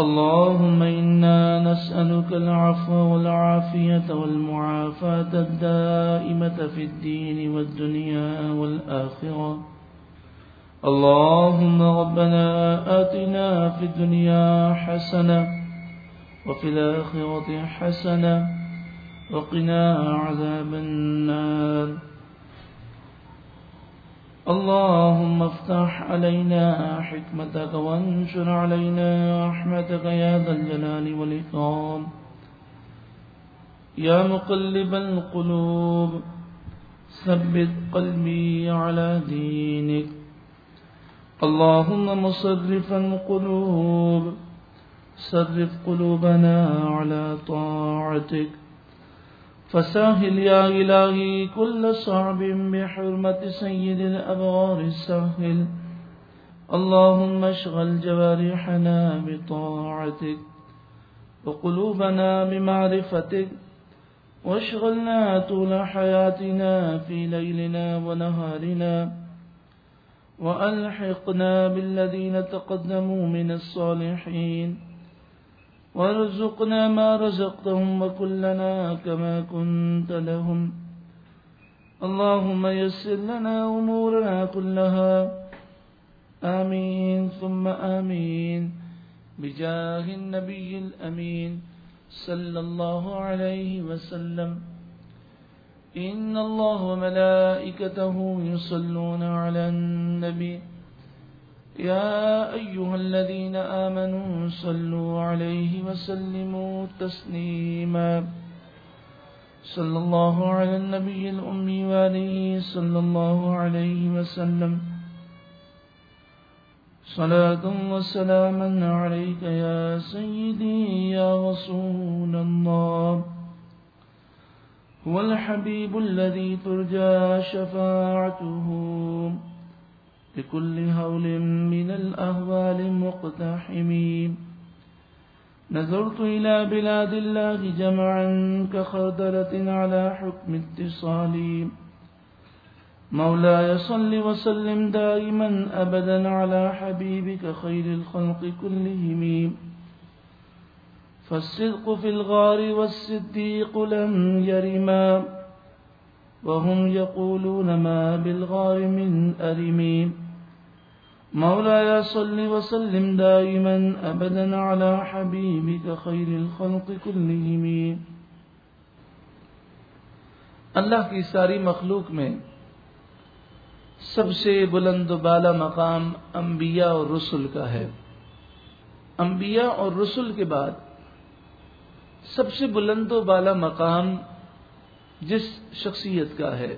اللهم إنا نسألك العفو والعافية والمعافاة الدائمة في الدين والدنيا والآخرة. اللهم ربنا آتنا في الدنيا حسنة وفي الآخرة حسنة وقنا عذاب النار. اللهم افتح علينا حكمتك وانشر علينا رحمتك يا ذا الجلال والإكرام. يا مقلب القلوب، ثبت قلبي على دينك. اللهم مصرف القلوب، صرف قلوبنا على طاعتك. فساهل يا إلهي كل صعب بحرمة سيد الأبرار الساهل. اللهم اشغل جوارحنا بطاعتك وقلوبنا بمعرفتك واشغلنا طول حياتنا في ليلنا ونهارنا وألحقنا بالذين تقدموا من الصالحين. وارزقنا ما رزقتهم وكلنا كما كنت لهم اللهم يسر لنا أمورنا كلها آمين ثم آمين بجاه النبي الأمين صلى الله عليه وسلم إن الله وملائكته يصلون على النبي يا أيها الذين آمنوا صلوا عليه وسلموا تسليما. صلى الله على النبي الأمي وآله صلى الله عليه وسلم. صلاة وسلاما عليك يا سيدي يا رسول الله. هو الحبيب الذي ترجى شفاعته. لكل هول من الأهوال مقتحمين. نظرت إلى بلاد الله جمعا كخردلة على حكم اتصالي مولاي صل وسلم دائما أبدا على حبيبك خير الخلق كلهم. فالصدق في الغار والصديق لم يرما وهم يقولون ما بالغار من أرمين مولاي صل وسلم دائما أبدا على حبيبك خير الخلق كلهم. اللہ کی ساری مخلوق میں سب سے بلند و بالا مقام انبیاء اور رسل کا ہے۔ انبیاء اور رسل کے بعد سب سے بلند و بالا مقام جس شخصیت کا ہے۔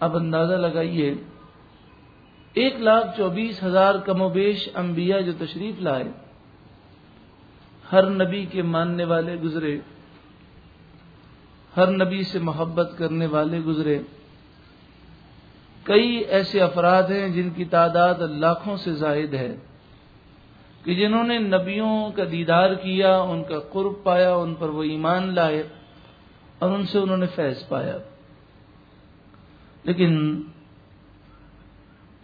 اب اندازہ لگائیے ایک لاکھ چوبیس ہزار کم و بیش انبیاء جو تشریف لائے، ہر نبی کے ماننے والے گزرے، ہر نبی سے محبت کرنے والے گزرے۔ کئی ایسے افراد ہیں جن کی تعداد لاکھوں سے زائد ہے کہ جنہوں نے نبیوں کا دیدار کیا، ان کا قرب پایا، ان پر وہ ایمان لائے اور ان سے انہوں نے فیض پایا۔ لیکن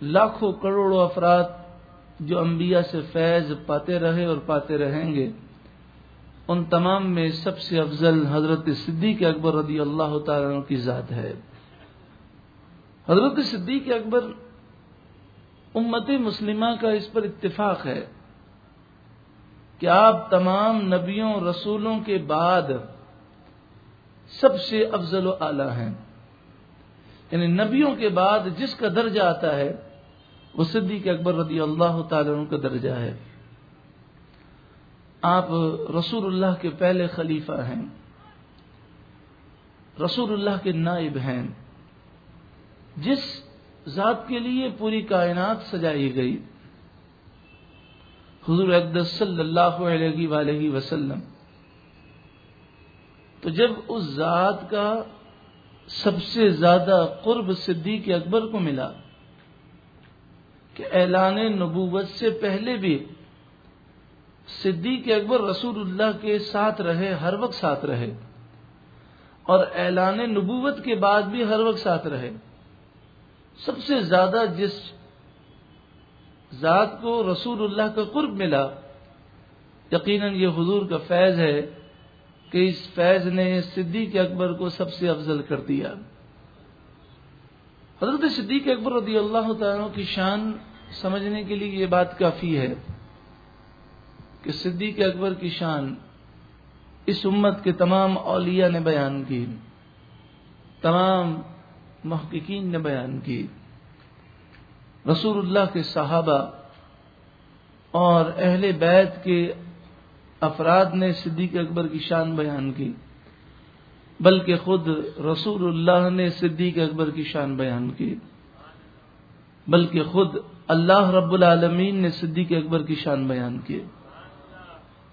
لاکھوں کروڑوں افراد جو انبیاء سے فیض پاتے رہے اور پاتے رہیں گے، ان تمام میں سب سے افضل حضرت صدیق اکبر رضی اللہ تعالیٰ کی ذات ہے۔ حضرت صدیق اکبر امت مسلمہ کا اس پر اتفاق ہے کہ آپ تمام نبیوں، رسولوں کے بعد سب سے افضل و اعلی ہیں۔ یعنی نبیوں کے بعد جس کا درجہ آتا ہے وہ صدیق اکبر رضی اللہ تعالیٰ عنہ کا درجہ ہے۔ آپ رسول اللہ کے پہلے خلیفہ ہیں۔ رسول اللہ کے نائب ہیں۔ جس ذات کے لیے پوری کائنات سجائی گئی۔ حضور اقدس صلی اللہ علیہ وآلہ وسلم۔ تو جب اس ذات کا سب سے زیادہ قرب صدیق اکبر کو ملا کہ اعلان نبوت سے پہلے بھی صدیق اکبر رسول اللہ کے ساتھ رہے، ہر وقت ساتھ رہے۔ اور اعلان نبوت کے بعد بھی ہر وقت ساتھ رہے۔ سب سے زیادہ جس ذات کو رسول اللہ کا قرب ملا، یقیناً یہ حضور کا فیض ہے کہ اس فیض نے صدیق اکبر کو سب سے افضل کر دیا۔ حضرت صدیق اکبر رضی اللہ تعالیٰ کی شان سمجھنے کے لیے یہ بات کافی ہے کہ صدیق اکبر کی شان اس امت کے تمام اولیاء نے بیان کی، تمام محققین نے بیان کی رسول اللہ کے صحابہ اور اہل بیت کے افراد نے صدیق اکبر کی شان بیان کی، بلکہ خود رسول اللہ نے صدیق اکبر کی شان بیان کی، بلکہ خود اللہ رب العالمین نے صدیق اکبر کی شان بیان کی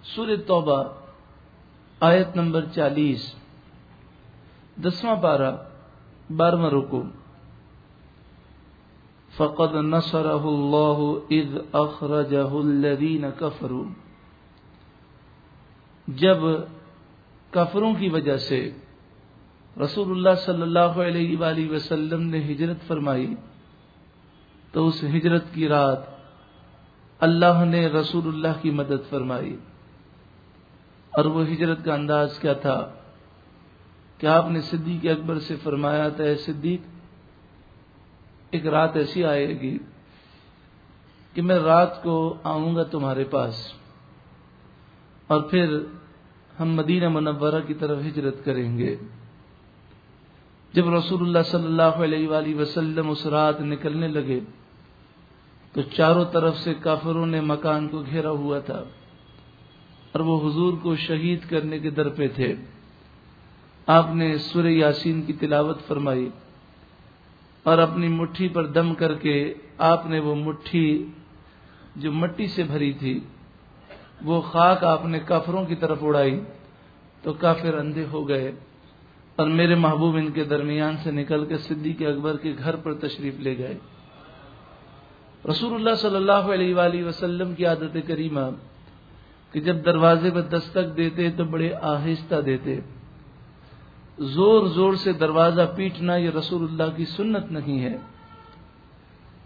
سور توبہ، آیت نمبر چالیس، دسواں پارہ، بارہواں رکو فقد نصره الله اذ اخرجه الذين كفروا۔ جب کفروں کی وجہ سے رسول اللہ صلی اللہ علیہ وآلہ وسلم نے ہجرت فرمائی تو اس ہجرت کی رات اللہ نے رسول اللہ کی مدد فرمائی۔ اور وہ ہجرت کا انداز کیا تھا؟ کہ آپ نے صدیق اکبر سے فرمایا تھا صدیق، ایک رات ایسی آئے گی کہ میں رات کو آؤں گا تمہارے پاس اور پھر ہم مدینہ منورہ کی طرف ہجرت کریں گے۔ جب رسول اللہ صلی اللہ علیہ وآلہ وسلم اس رات نکلنے لگے تو چاروں طرف سے کافروں نے مکان کو گھیرا ہوا تھا اور وہ حضور کو شہید کرنے کے در پہ تھے۔ آپ نے سورہ یاسین کی تلاوت فرمائی اور اپنی مٹھی پر دم کر کے آپ نے وہ مٹھی جو مٹی سے بھری تھی، وہ خاک آپ نے کافروں کی طرف اڑائی تو کافر اندھے ہو گئے اور میرے محبوب ان کے درمیان سے نکل کے صدیق اکبر کے گھر پر تشریف لے گئے۔ رسول اللہ صلی اللہ علیہ وآلہ وسلم کی عادت کریمہ کہ جب دروازے پر دستک دیتے تو بڑے آہستہ دیتے۔ زور زور سے دروازہ پیٹنا یہ رسول اللہ کی سنت نہیں ہے۔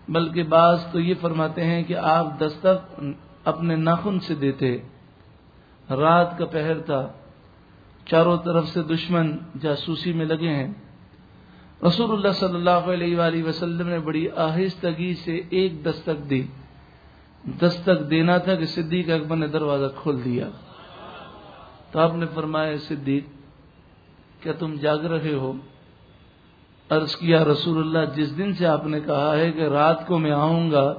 بلکہ بعض تو یہ فرماتے ہیں کہ آپ دستک اپنے ناخن سے دیتے۔ رات کا پہر تھا۔ چاروں طرف سے دشمن جاسوسی میں لگے ہیں۔ رسول اللہ صلی اللہ علیہ وآلہ وسلم نے بڑی آہستگی سے ایک دستک دی۔ دستک دینا تھا کہ صدیق اکبر نے دروازہ کھول دیا۔ تو آپ نے فرمایا، صدیق، کیا تم جاگ رہے ہو؟ عرض کیا، رسول اللہ، جس دن سے آپ نے کہا ہے کہ رات کو میں آؤں گا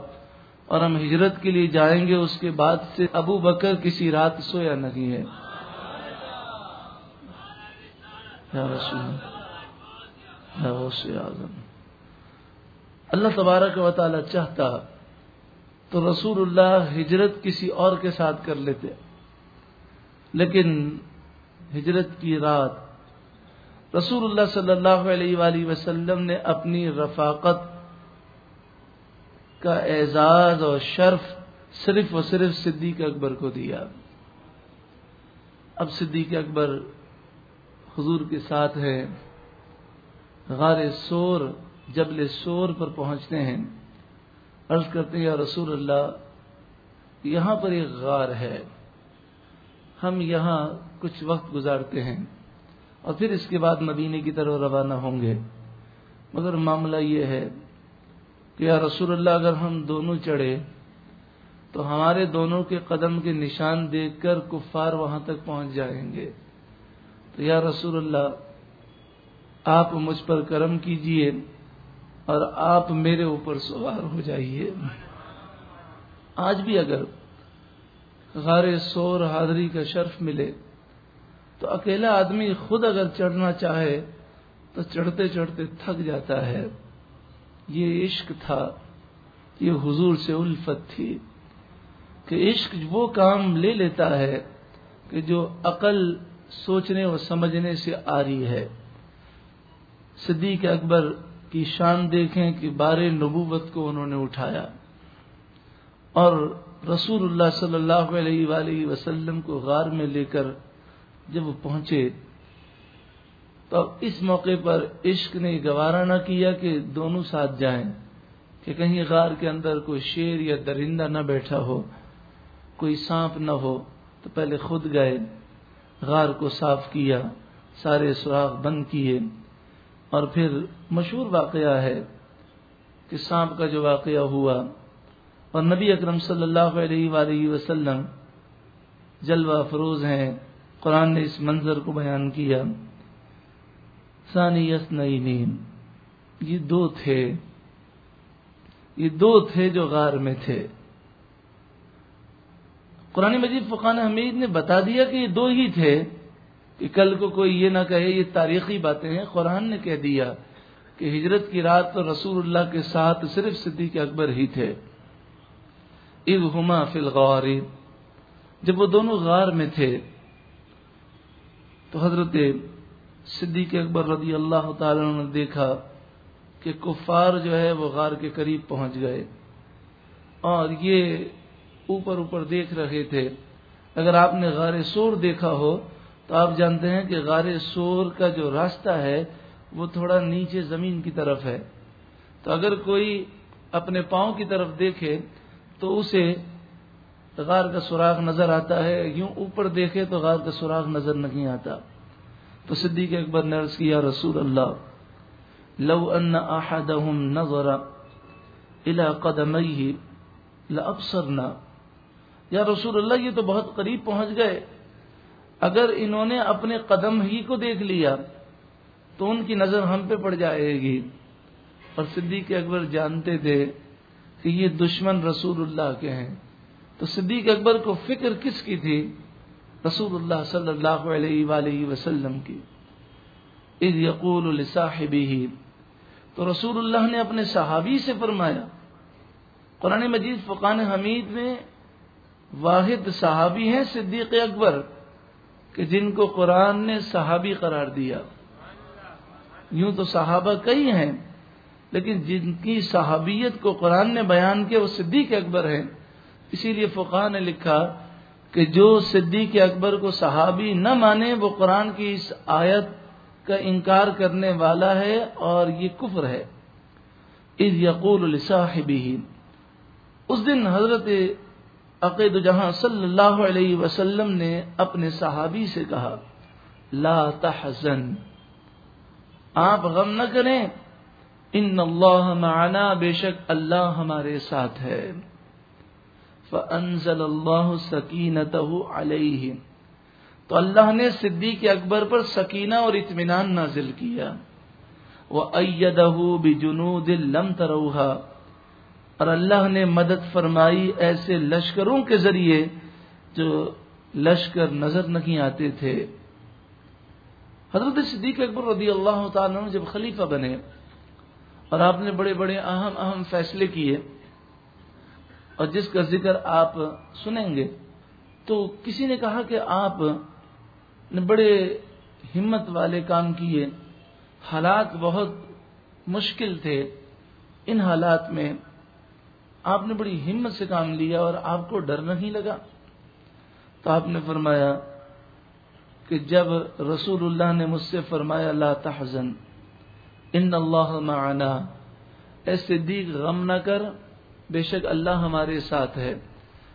اور ہم ہجرت کے لیے جائیں گے، اس کے بعد سے ابو بکر کسی رات سویا نہیں ہے۔ یا رسول اللہ اللہ تبارک و تعالی چاہتا تو رسول اللہ ہجرت کسی اور کے ساتھ کر لیتے۔ لیکن ہجرت کی رات رسول اللہ صلی اللہ علیہ وآلہ وسلم نے اپنی رفاقت کا اعزاز اور شرف صرف و صرف صدیق اکبر کو دیا۔ اب صدیق اکبر حضور کے ساتھ ہے غار سور، جبل سور پر پہنچتے ہیں۔ عرض کرتے ہیں، یا رسول اللہ، یہاں پر ایک غار ہے۔ ہم یہاں کچھ وقت گزارتے ہیں اور پھر اس کے بعد مدینے کی طرف روانہ ہوں گے۔ مگر معاملہ یہ ہے کہ یا رسول اللہ، اگر ہم دونوں چڑھے، تو ہمارے دونوں کے قدم کے نشان دیکھ کر کفار وہاں تک پہنچ جائیں گے۔ تو یا رسول اللہ آپ مجھ پر کرم کیجیے اور آپ میرے اوپر سوار ہو جائیے۔ آج بھی اگر غار سور حاضری کا شرف ملے، تو اکیلا آدمی خود اگر چڑھنا چاہے، تو چڑھتے چڑھتے تھک جاتا ہے۔ یہ عشق تھا، یہ حضور سے الفت تھی کہ عشق وہ کام لے لیتا ہے کہ جو عقل سوچنے اور سمجھنے سے آ رہی ہے۔ صدیق اکبر کی شان دیکھیں کہ بار نبوت کو انہوں نے اٹھایا اور رسول اللہ صلی اللہ علیہ وآلہ وسلم کو غار میں لے کر جب وہ پہنچے تو اس موقع پر عشق نے گوارا نہ کیا کہ دونوں ساتھ جائیں کہ کہیں غار کے اندر کوئی شیر یا درندہ نہ بیٹھا ہو، کوئی سانپ نہ ہو، تو پہلے خود گئے، غار کو صاف کیا، سارے سوراخ بند کیے۔ اور پھر مشہور واقعہ ہے کہ سانپ کا جو واقعہ ہوا اور نبی اکرم صلی اللہ علیہ وآلہ وسلم جلوہ فروز ہیں، قرآن نے اس منظر کو بیان کیا۔ ثانی نیم یہ دو تھے۔ یہ دو تھے جو غار میں تھے۔ قرآن مجید فقان حمید نے بتا دیا کہ یہ دو ہی تھے۔ کہ کل کو کوئی یہ نہ کہے، یہ تاریخی باتیں ہیں۔ قرآن نے کہہ دیا کہ ہجرت کی رات تو رسول اللہ کے ساتھ صرف صدیق اکبر ہی تھے۔ اب ہما فل جب وہ دونوں غار میں تھے، تو حضرت صدیق اکبر رضی اللہ تعالی نے دیکھا کہ کفار جو ہے وہ غار کے قریب پہنچ گئے۔ اور یہ اوپر اوپر دیکھ رہے تھے۔ اگر آپ نے غار سور دیکھا ہو تو آپ جانتے ہیں کہ غار سور کا جو راستہ ہے، وہ تھوڑا نیچے زمین کی طرف ہے۔ تو اگر کوئی اپنے پاؤں کی طرف دیکھے، تو اسے غار کا سوراخ نظر آتا ہے۔ یوں اوپر دیکھے تو غار کا سوراخ نظر نہیں آتا۔ تو صدیق اکبر نے عرض کیا رسول اللہ، لو ان احدهم نظر الى قدميه لابصرنا. یا رسول اللہ، یہ تو بہت قریب پہنچ گئے۔ اگر انہوں نے اپنے قدم ہی کو دیکھ لیا تو ان کی نظر ہم پہ پڑ جائے گی۔ اور صدیق اکبر جانتے تھے کہ یہ دشمن رسول اللہ کے ہیں۔ تو صدیق اکبر کو فکر کس کی تھی؟ رسول اللہ صلی اللہ علیہ وآلہ وسلم کی۔ اذ یقول لصاحبہ۔ تو رسول اللہ نے اپنے صحابی سے فرمایا، قرآن مجید فقان حمید میں واحد صحابی ہیں صدیق اکبر۔ کہ جن کو قرآن نے صحابی قرار دیا۔ یوں تو صحابہ کئی ہیں، لیکن جن کی صحابیت کو قرآن نے بیان کیا وہ صدیق اکبر ہیں۔ اسی لیے فقہ نے لکھا کہ جو صدیق اکبر کو صحابی نہ مانے، وہ قرآن کی اس آیت کا انکار کرنے والا ہے اور یہ کفر ہے۔ از یقول الصاحبی اس دن حضرت عقید جہاں صلی اللہ علیہ وسلم نے اپنے صحابی سے کہا، لا تحزن، آپ غم نہ کریں، ان اللہ معنا بے شک اللہ ہمارے ساتھ ہے۔ فانزل اللہ سکینتہ علیہ تو اللہ نے صدیق اکبر پر سکینہ اور اطمینان نازل کیا۔ وہ ایدہ بجنود لم تروہا اور اللہ نے مدد فرمائی ایسے لشکروں کے ذریعے جو لشکر نظر نہیں آتے تھے۔ حضرت صدیق اکبر رضی اللہ تعالیٰ جب خلیفہ بنے اور آپ نے بڑے بڑے اہم اہم فیصلے کیے اور جس کا ذکر آپ سنیں گے تو کسی نے کہا کہ آپ نے بڑے ہمت والے کام کیے۔ حالات بہت مشکل تھے۔ ان حالات میں آپ نے بڑی ہمت سے کام لیا اور آپ کو ڈر نہیں لگا۔ تو آپ نے فرمایا کہ جب رسول اللہ نے مجھ سے فرمایا، لا تحزن، ان اللہ معنا اے صدیق غم نہ کر، بے شک اللہ ہمارے ساتھ ہے۔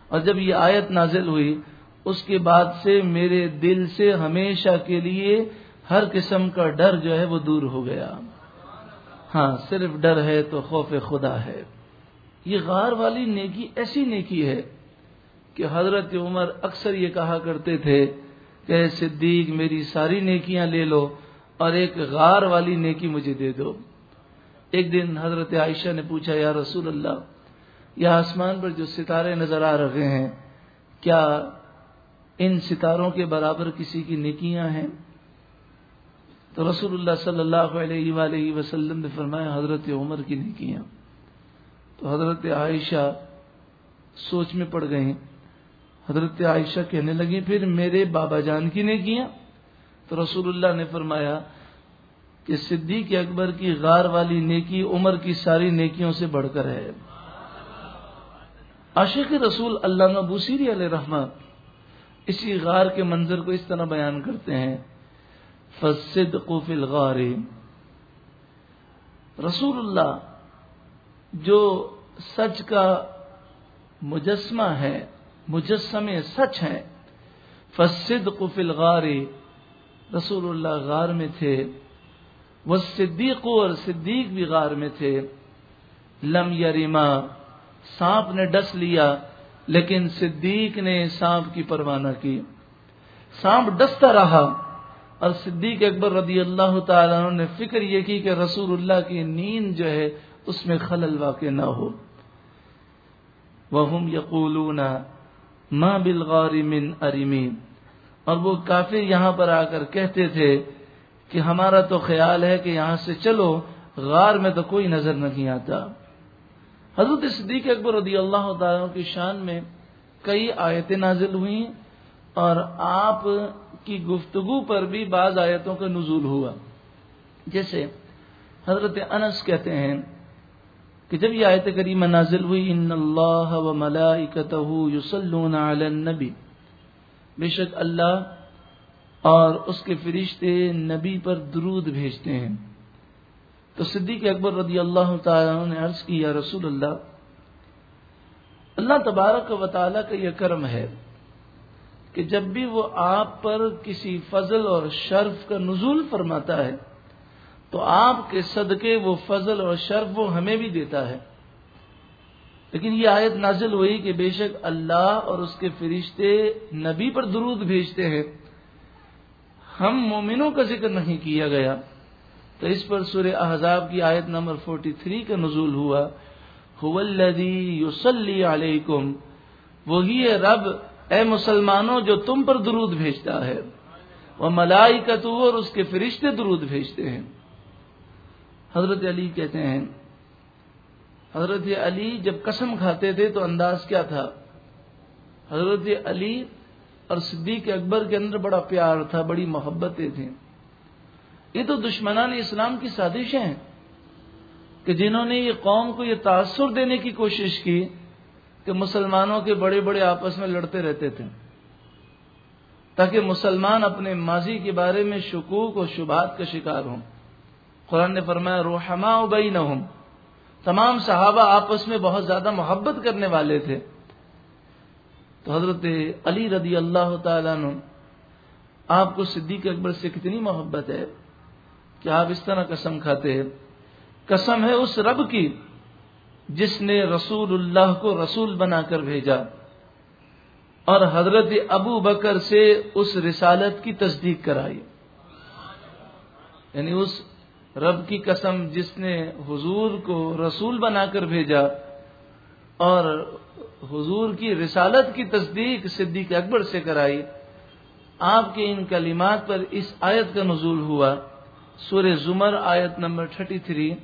اور جب یہ آیت نازل ہوئی، اس کے بعد سے میرے دل سے ہمیشہ کے لیے ہر قسم کا ڈر جو ہے وہ دور ہو گیا۔ ہاں صرف ڈر ہے تو خوف خدا ہے۔ یہ غار والی نیکی ایسی نیکی ہے کہ حضرت عمر اکثر یہ کہا کرتے تھے کہ صدیق میری ساری نیکیاں لے لو اور ایک غار والی نیکی مجھے دے دو۔ ایک دن حضرت عائشہ نے پوچھا، یا رسول اللہ یا آسمان پر جو ستارے نظر آ رہے ہیں، کیا ان ستاروں کے برابر کسی کی نیکیاں ہیں؟ تو رسول اللہ صلی اللہ علیہ وآلہ وسلم نے فرمایا، حضرت عمر کی نیکیاں۔ تو حضرت عائشہ سوچ میں پڑ گئیں حضرت عائشہ کہنے لگی پھر میرے بابا جان کی نیکیاں تو رسول اللہ نے فرمایا کہ صدیق اکبر کی غار والی نیکی عمر کی ساری نیکیوں سے بڑھ کر ہے۔ عاشق رسول اللہ بوسیری علیہ رحمہ اسی غار کے منظر کو اس طرح بیان کرتے ہیں۔ فصد قفل غار رسول اللہ جو سچ کا مجسمہ ہے مجسم سچ ہے۔ فصد قفل غار رسول اللہ غار میں تھے۔ وہ صدیق اور صدیق بھی غار میں تھے۔ لم یریما سانپ نے ڈس لیا، لیکن صدیق نے سانپ کی پروانہ کی۔ سانپ ڈستا رہا، اور صدیق اکبر رضی اللہ تعالیٰ نے فکر یہ کی کہ رسول اللہ کی نیند جو ہے اس میں خلل واقع نہ ہو۔ وہ یقولون ماں بلغار من ارمین اور وہ کافی یہاں پر آ کر کہتے تھے کہ ہمارا تو خیال ہے کہ یہاں سے چلو، غار میں تو کوئی نظر نہیں آتا۔ حضرت صدیق اکبر رضی اللہ تعالیٰ کی شان میں کئی آیتیں نازل ہوئی اور آپ کی گفتگو پر بھی بعض آیتوں کا نزول ہوا۔ جیسے حضرت انس کہتے ہیں کہ جب یہ آیت کریمہ نازل ہوئی، ان اللہ و یصلون علی النبی بے شک اللہ اور اس کے فرشتے نبی پر درود بھیجتے ہیں۔ تو صدیق اکبر رضی اللہ تعالیٰ نے عرض کی، یا رسول اللہ اللہ تبارک و تعالیٰ کا یہ کرم ہے کہ جب بھی وہ آپ پر کسی فضل اور شرف کا نزول فرماتا ہے تو آپ کے صدقے وہ فضل اور شرف وہ ہمیں بھی دیتا ہے۔ لیکن یہ آیت نازل ہوئی کہ بے شک اللہ اور اس کے فرشتے نبی پر درود بھیجتے ہیں۔ ہم مومنوں کا ذکر نہیں کیا گیا۔ تو اس پر سورہ احزاب کی آیت نمبر 43 کا نزول ہوا۔ یوسلی علیکم۔ وہی ہے رب اے مسلمانوں جو تم پر درود بھیجتا ہے۔ وہ ملائی اور اس کے فرشتے درود بھیجتے ہیں۔ حضرت علی کہتے ہیں، حضرت علی جب قسم کھاتے تھے تو انداز کیا تھا؟ حضرت علی اور صدیق اکبر کے اندر بڑا پیار تھا، بڑی محبتیں تھیں۔ یہ تو دشمنان اسلام کی سازشیں ہیں کہ جنہوں نے یہ قوم کو یہ تاثر دینے کی کوشش کی کہ مسلمانوں کے بڑے بڑے آپس میں لڑتے رہتے تھے، تاکہ مسلمان اپنے ماضی کے بارے میں شکوک اور شبہات کا شکار ہوں۔ قرآن نے فرمایا روحما ابئی نہ ہوں تمام صحابہ آپس میں بہت زیادہ محبت کرنے والے تھے۔ تو حضرت علی رضی اللہ تعالیٰ نے آپ کو صدیق اکبر سے کتنی محبت ہے کہ آپ اس طرح قسم کھاتے ہیں۔ قسم ہے اس رب کی جس نے رسول اللہ کو رسول بنا کر بھیجا۔ اور حضرت ابو بکر سے اس رسالت کی تصدیق کرائی۔ یعنی اس رب کی قسم جس نے حضور کو رسول بنا کر بھیجا اور حضور کی رسالت کی تصدیق صدیق اکبر سے کرائی، آپ کے ان کلمات پر اس آیت کا نزول ہوا۔ سور زمر آیت نمبر 33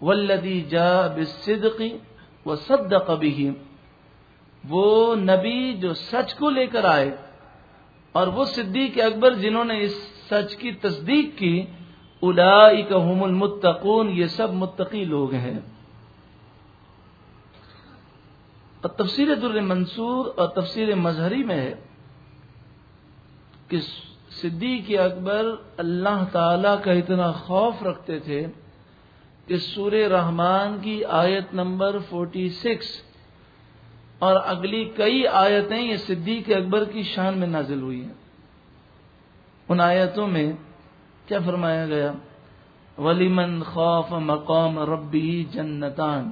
ولدی جا بصدقی و صد قبی وہ نبی جو سچ کو لے کر آئے اور وہ صدیق اکبر جنہوں نے اس سچ کی تصدیق کی الاحم المتقون، یہ سب متقی لوگ ہیں۔ اور تفسیر در منصور اور تفسیر مظہری میں ہے کہ صدیق اکبر اللہ تعالی کا اتنا خوف رکھتے تھے کہ سور رحمان کی آیت نمبر فورٹی سکس اور اگلی کئی آیتیں یہ صدیق اکبر کی شان میں نازل ہوئی ہیں۔ ان آیتوں میں کیا فرمایا گیا؟ ولیمن خوف مقام ربی جنتان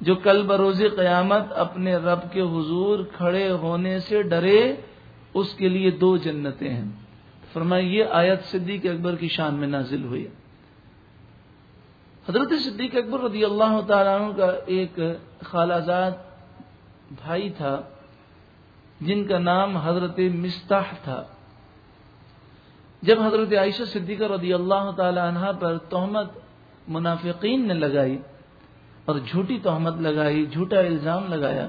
جو کل بروز قیامت اپنے رب کے حضور کھڑے ہونے سے ڈرے، اس کے لیے دو جنتیں ہیں۔ فرمائی یہ آیت صدیق اکبر کی شان میں نازل ہوئی۔ حضرت صدیق اکبر رضی اللہ تعالیٰ عنہ کا ایک خالازاد بھائی تھا، جن کا نام حضرت مستاح تھا۔ جب حضرت عائشہ صدیقہ رضی اللہ تعالی عنہ پر تہمت منافقین نے لگائی اور جھوٹی تہمت لگائی، جھوٹا الزام لگایا،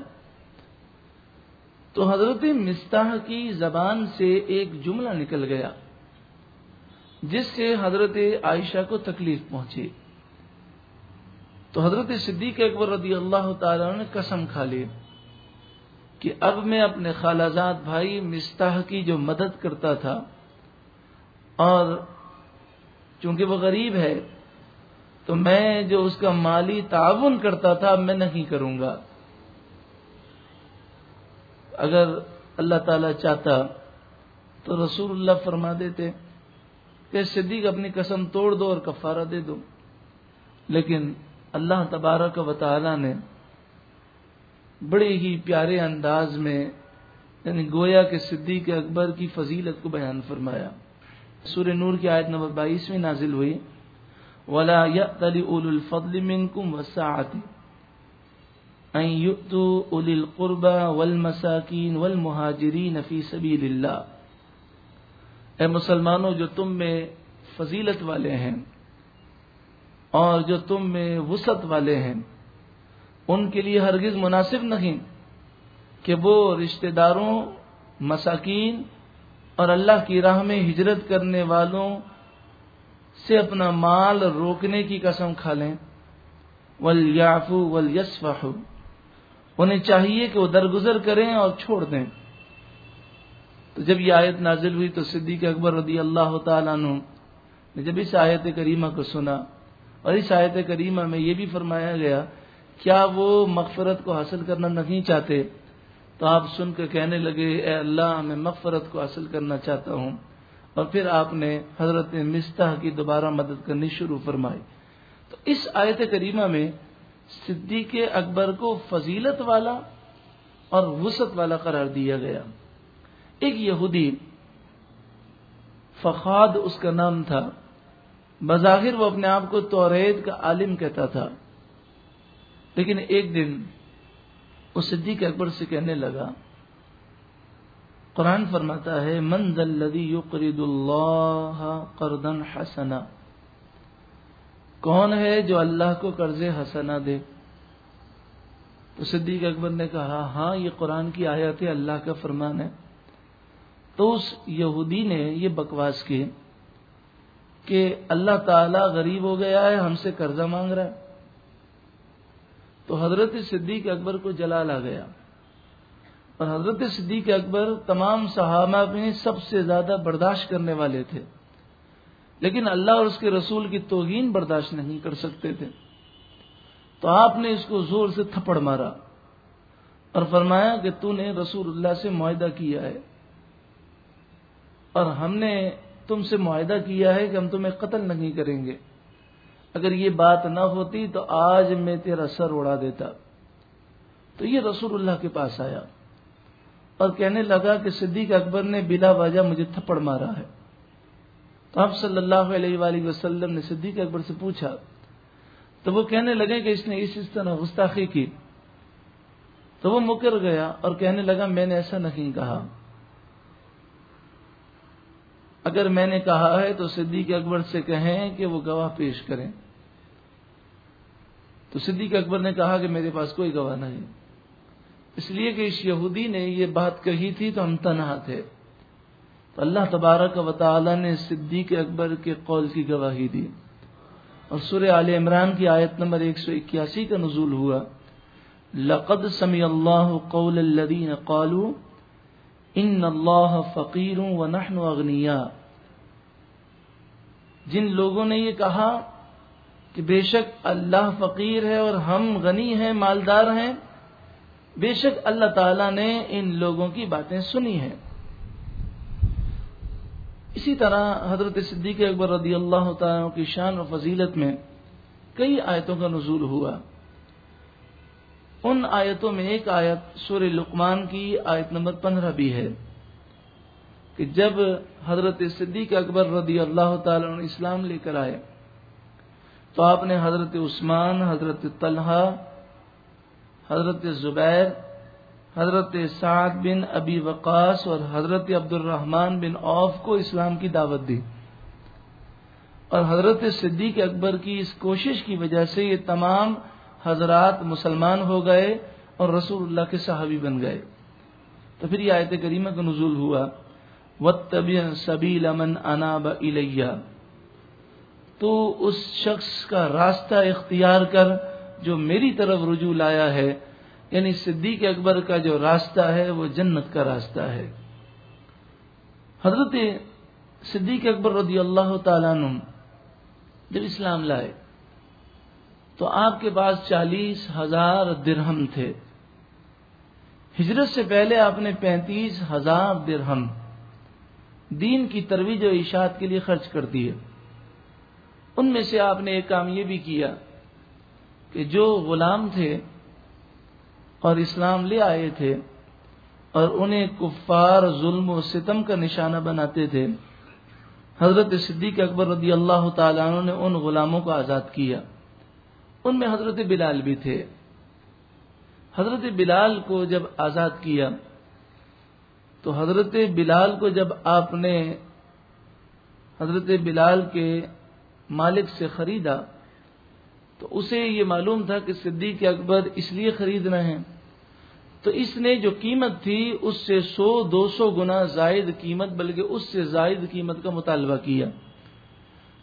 تو حضرت مستح کی زبان سے ایک جملہ نکل گیا، جس سے حضرت عائشہ کو تکلیف پہنچی۔ تو حضرت صدیق اکبر رضی اللہ تعالی نے قسم کھا لی کہ اب میں اپنے خالازاد بھائی مستح کی جو مدد کرتا تھا اور چونکہ وہ غریب ہے، تو میں جو اس کا مالی تعاون کرتا تھا میں نہیں کروں گا۔ اگر اللہ تعالی چاہتا تو رسول اللہ فرما دیتے کہ صدیق اپنی قسم توڑ دو اور کفارہ دے دو۔ لیکن اللہ تبارک و تعالی نے بڑے ہی پیارے انداز میں یعنی گویا کے صدیق اکبر کی فضیلت کو بیان فرمایا۔ سور نور کی آیت نمبر بائیس میں نازل ہوئی۔ ولا يأتل أولو الفضل منكم والساعة۔ أن يؤتوا أولي القربى والمساكين والمهاجرين في سبيل الله۔ اے مسلمانوں، جو تم میں فضیلت والے ہیں اور جو تم میں وسعت والے ہیں، ان کے لیے ہرگز مناسب نہیں کہ وہ رشتہ داروں، مساکین اور اللہ کی راہ میں ہجرت کرنے والوں سے اپنا مال روکنے کی قسم کھا لیں۔ ولیافو ولیسفح انہیں چاہیے کہ وہ درگزر کریں اور چھوڑ دیں۔ تو جب یہ آیت نازل ہوئی تو صدیق اکبر رضی اللہ تعالیٰ عنہ نے جب اس آیت کریمہ کو سنا اور اس آیت کریمہ میں یہ بھی فرمایا گیا، کیا وہ مغفرت کو حاصل کرنا نہیں چاہتے؟ تو آپ سن کے کہنے لگے، اے اللہ، میں مغفرت کو حاصل کرنا چاہتا ہوں۔ اور پھر آپ نے حضرت مستح کی دوبارہ مدد کرنی شروع فرمائی۔ تو اس آیت کریمہ میں صدیق اکبر کو فضیلت والا اور وسعت والا قرار دیا گیا۔ ایک یہودی، فخاد اس کا نام تھا۔ بظاہر وہ اپنے آپ کو توریت کا عالم کہتا تھا۔ لیکن ایک دن وہ صدیق اکبر سے کہنے لگا، قرآن فرماتا ہے، من ذلذی یقرد اللہ قرضا حسنا کون ہے جو اللہ کو قرض حسنا دے؟ تو صدیق اکبر نے کہا ہاں یہ قرآن کی آیت اللہ کا فرمان ہے تو اس یہودی نے یہ بکواس کی کہ اللہ تعالی غریب ہو گیا ہے، ہم سے قرضہ مانگ رہا ہے۔ تو حضرت صدیق اکبر کو جلال آ گیا۔ اور حضرت صدیق اکبر تمام صحابہ میں سب سے زیادہ برداشت کرنے والے تھے۔ لیکن اللہ اور اس کے رسول کی توہین برداشت نہیں کر سکتے تھے۔ تو آپ نے اس کو زور سے تھپڑ مارا اور فرمایا کہ تو نے رسول اللہ سے معاہدہ کیا ہے۔ اور ہم نے تم سے معاہدہ کیا ہے کہ ہم تمہیں قتل نہیں کریں گے۔ اگر یہ بات نہ ہوتی تو آج میں تیرا سر اڑا دیتا۔ تو یہ رسول اللہ کے پاس آیا اور کہنے لگا کہ صدیق اکبر نے بلا وجہ مجھے تھپڑ مارا ہے۔ تو آپ صلی اللہ علیہ وآلہ وسلم نے صدیق اکبر سے پوچھا۔ تو وہ کہنے لگے کہ اس نے اس اس طرح گستاخی کی۔ تو وہ مکر گیا اور کہنے لگا میں نے ایسا نہیں کہا۔ اگر میں نے کہا ہے تو صدیق اکبر سے کہیں کہ وہ گواہ پیش کریں۔ تو صدیق اکبر نے کہا کہ میرے پاس کوئی گواہ نہیں۔ اس لیے کہ اس یہودی نے یہ بات کہی تھی تو ہم تنہا تھے۔ تو اللہ تبارک و تعالی نے صدیق اکبر کے قول کی گواہی دی۔ اور سورہ عال عمران کی آیت نمبر ایک سو اکیاسی کا نزول ہوا۔ لقد سمی اللہ قول الذین قالوا ان اللہ فقیر و نحن اغنیا جن لوگوں نے یہ کہا کہ بے شک اللہ فقیر ہے اور ہم غنی ہیں، مالدار ہیں، بے شک اللہ تعالی نے ان لوگوں کی باتیں سنی ہیں۔ اسی طرح حضرت صدیق اکبر رضی اللہ تعالیٰ کی شان و فضیلت میں کئی آیتوں کا نزول ہوا۔ ان آیتوں میں ایک آیت سور لقمان کی آیت نمبر پندرہ بھی ہے کہ جب حضرت صدیق اکبر رضی اللہ تعالی عنہ اسلام لے کر آئے، تو آپ نے حضرت عثمان، حضرت طلحہ، حضرت زبیر، حضرت سعد بن ابی وقاص اور حضرت عبد الرحمن بن اوف کو اسلام کی دعوت دی۔ اور حضرت صدیق اکبر کی اس کوشش کی وجہ سے یہ تمام حضرات مسلمان ہو گئے اور رسول اللہ کے صحابی بن گئے۔ تو پھر یہ آیت کریمہ کا نزول ہوا۔ وَاتَّبِعْ سَبِيلَ مَنْ أَنَابَ إِلَيَّ۔ تو اس شخص کا راستہ اختیار کر جو میری طرف رجوع لایا ہے یعنی صدیق اکبر کا جو راستہ ہے، وہ جنت کا راستہ ہے۔ حضرت صدیق اکبر رضی اللہ تعالیٰ عنہ جب اسلام لائے تو آپ کے پاس چالیس ہزار درہم تھے۔ ہجرت سے پہلے آپ نے پینتیس ہزار درہم دین کی ترویج و اشاعت کے لیے خرچ کر دیے ان میں سے آپ نے ایک کام یہ بھی کیا کہ جو غلام تھے اور اسلام لے آئے تھے اور انہیں کفار ظلم و ستم کا نشانہ بناتے تھے۔ حضرت صدیق اکبر رضی اللہ تعالیٰ عنہ نے ان غلاموں کو آزاد کیا۔ ان میں حضرت بلال بھی تھے۔ حضرت بلال کو جب آزاد کیا، تو حضرت بلال کو جب آپ نے حضرت بلال کے مالک سے خریدا، تو اسے یہ معلوم تھا کہ صدیق اکبر اس لیے خریدنا ہے۔ تو اس نے جو قیمت تھی، اس سے سو، دو سو گنا زائد قیمت، بلکہ اس سے زائد قیمت کا مطالبہ کیا۔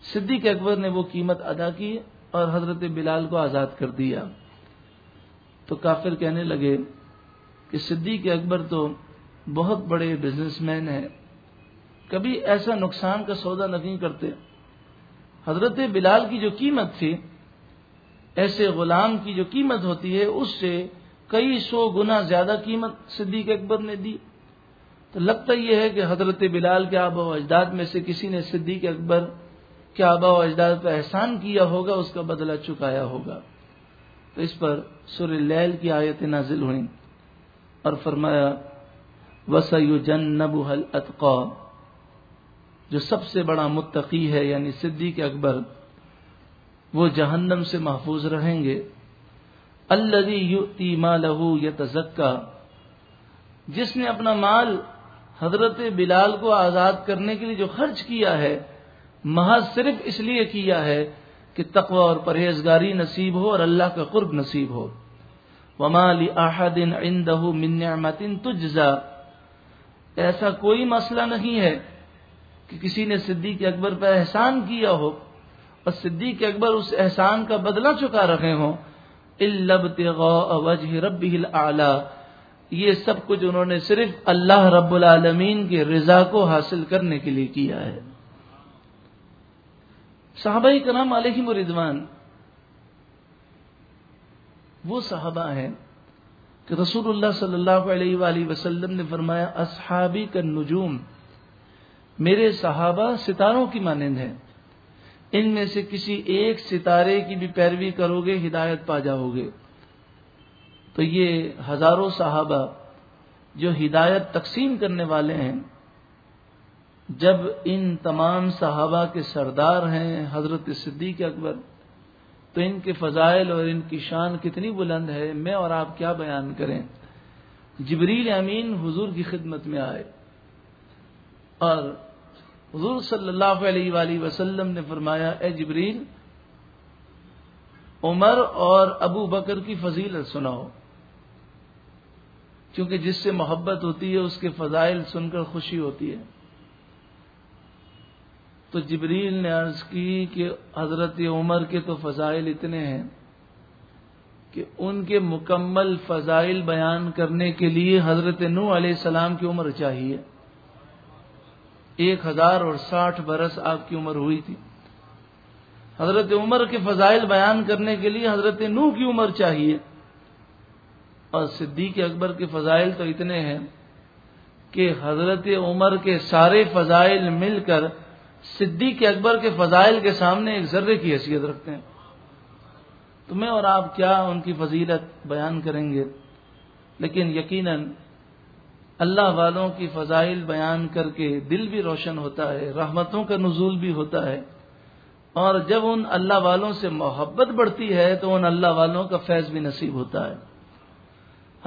صدیق اکبر نے وہ قیمت ادا کی۔ اور حضرت بلال کو آزاد کر دیا۔ تو کافر کہنے لگے کہ صدیق اکبر تو بہت بڑے بزنس مین ہیں۔ کبھی ایسا نقصان کا سودا نہیں کرتے۔ حضرت بلال کی جو قیمت تھی، ایسے غلام کی جو قیمت ہوتی ہے، اس سے کئی سو گنا زیادہ قیمت صدیق اکبر نے دی۔ تو لگتا یہ ہے کہ حضرت بلال کے آبا و اجداد میں سے کسی نے صدیق اکبر کے آبا و اجداد پہ احسان کیا ہوگا، اس کا بدلہ چکایا ہوگا۔ تو اس پر سر لیل کی آیت نازل ہوئیں۔ اور فرمایا وسیو جن نبو جو سب سے بڑا متقی ہے یعنی صدیق اکبر، وہ جہنم سے محفوظ رہیں گے۔ الدی لہو یا جس نے اپنا مال حضرت بلال کو آزاد کرنے کے لیے جو خرچ کیا ہے محض صرف اس لیے کیا ہے کہ تقوی اور پرہیزگاری نصیب ہو اور اللہ کا قرب نصیب ہو۔ ومالی احدن عندہ من نعمت تجزا ایسا کوئی مسئلہ نہیں ہے کہ کسی نے صدیق اکبر پر احسان کیا ہو اور صدیق اکبر اس احسان کا بدلہ چکا رہے ہوں۔ وجہ رب یہ سب کچھ انہوں نے صرف اللہ رب العالمین کی رضا کو حاصل کرنے کے لیے کیا ہے۔ صحابہ کرام علیہ مردوان وہ صحابہ ہیں کہ رسول اللہ صلی اللہ علیہ وآلہ وسلم نے فرمایا، اصحابی کا نجوم میرے صحابہ ستاروں کی مانند ہیں۔ ان میں سے کسی ایک ستارے کی بھی پیروی کرو گے، ہدایت پا جاؤ گے۔ تو یہ ہزاروں صحابہ جو ہدایت تقسیم کرنے والے ہیں جب ان تمام صحابہ کے سردار ہیں، حضرت صدیق اکبر، تو ان کے فضائل اور ان کی شان کتنی بلند ہے، میں اور آپ کیا بیان کریں؟ جبریل امین حضور کی خدمت میں آئے۔ اور حضور صلی اللہ علیہ وآلہ وسلم نے فرمایا، اے جبریل، عمر اور ابو بکر کی فضیلت سناؤ۔ کیونکہ جس سے محبت ہوتی ہے، اس کے فضائل سن کر خوشی ہوتی ہے۔ تو جبریل نے عرض کی کہ حضرت عمر کے تو فضائل اتنے ہیں کہ ان کے مکمل فضائل بیان کرنے کے لیے حضرت نو علیہ السلام کی عمر چاہیے۔ ایک ہزار اور ساٹھ برس آپ کی عمر ہوئی تھی۔ حضرت عمر کے فضائل بیان کرنے کے لیے حضرت نو کی عمر چاہیے۔ اور صدیق اکبر کے فضائل تو اتنے ہیں کہ حضرت عمر کے سارے فضائل مل کر صدیق اکبر کے فضائل کے سامنے ایک ذرے کی حیثیت رکھتے ہیں۔ تو میں اور آپ کیا ان کی فضیلت بیان کریں گے؟ لیکن یقیناً اللہ والوں کی فضائل بیان کر کے دل بھی روشن ہوتا ہے، رحمتوں کا نزول بھی ہوتا ہے۔ اور جب ان اللہ والوں سے محبت بڑھتی ہے تو ان اللہ والوں کا فیض بھی نصیب ہوتا ہے۔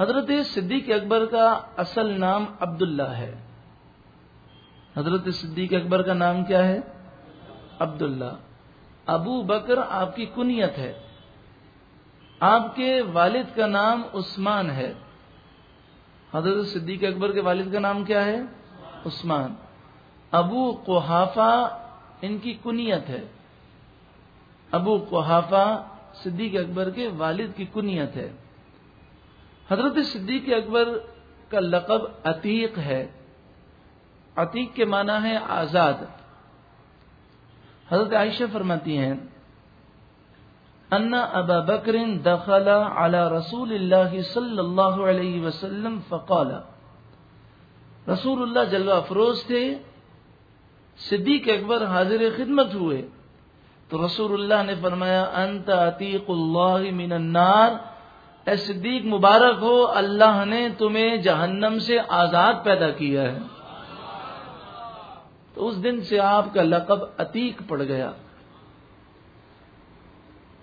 حضرت صدیق اکبر کا اصل نام عبداللہ ہے۔ حضرت صدیق اکبر کا نام کیا ہے؟ عبداللہ۔ ابو بکر آپ کی کنیت ہے۔ آپ کے والد کا نام عثمان ہے۔ حضرت صدیق اکبر کے والد کا نام کیا ہے؟ عثمان۔ ابو قحافہ ان کی کنیت ہے۔ ابو قحافہ صدیق اکبر کے والد کی کنیت ہے۔ حضرت صدیق اکبر کا لقب عتیق ہے۔ عتیق کے معنی ہے آزاد۔ حضرت عائشہ فرماتی ہیں، ان ابا بکر دخل على رسول اللہ صلی اللہ علیہ وسلم فقال رسول اللہ جلوہ افروز تھے، صدیق اکبر حاضر خدمت ہوئے۔ تو رسول اللہ نے فرمایا، انت عتیق اللہ من النار اے صدیق مبارک ہو، اللہ نے تمہیں جہنم سے آزاد پیدا کیا ہے۔ تو اس دن سے آپ کا لقب عتیق پڑ گیا۔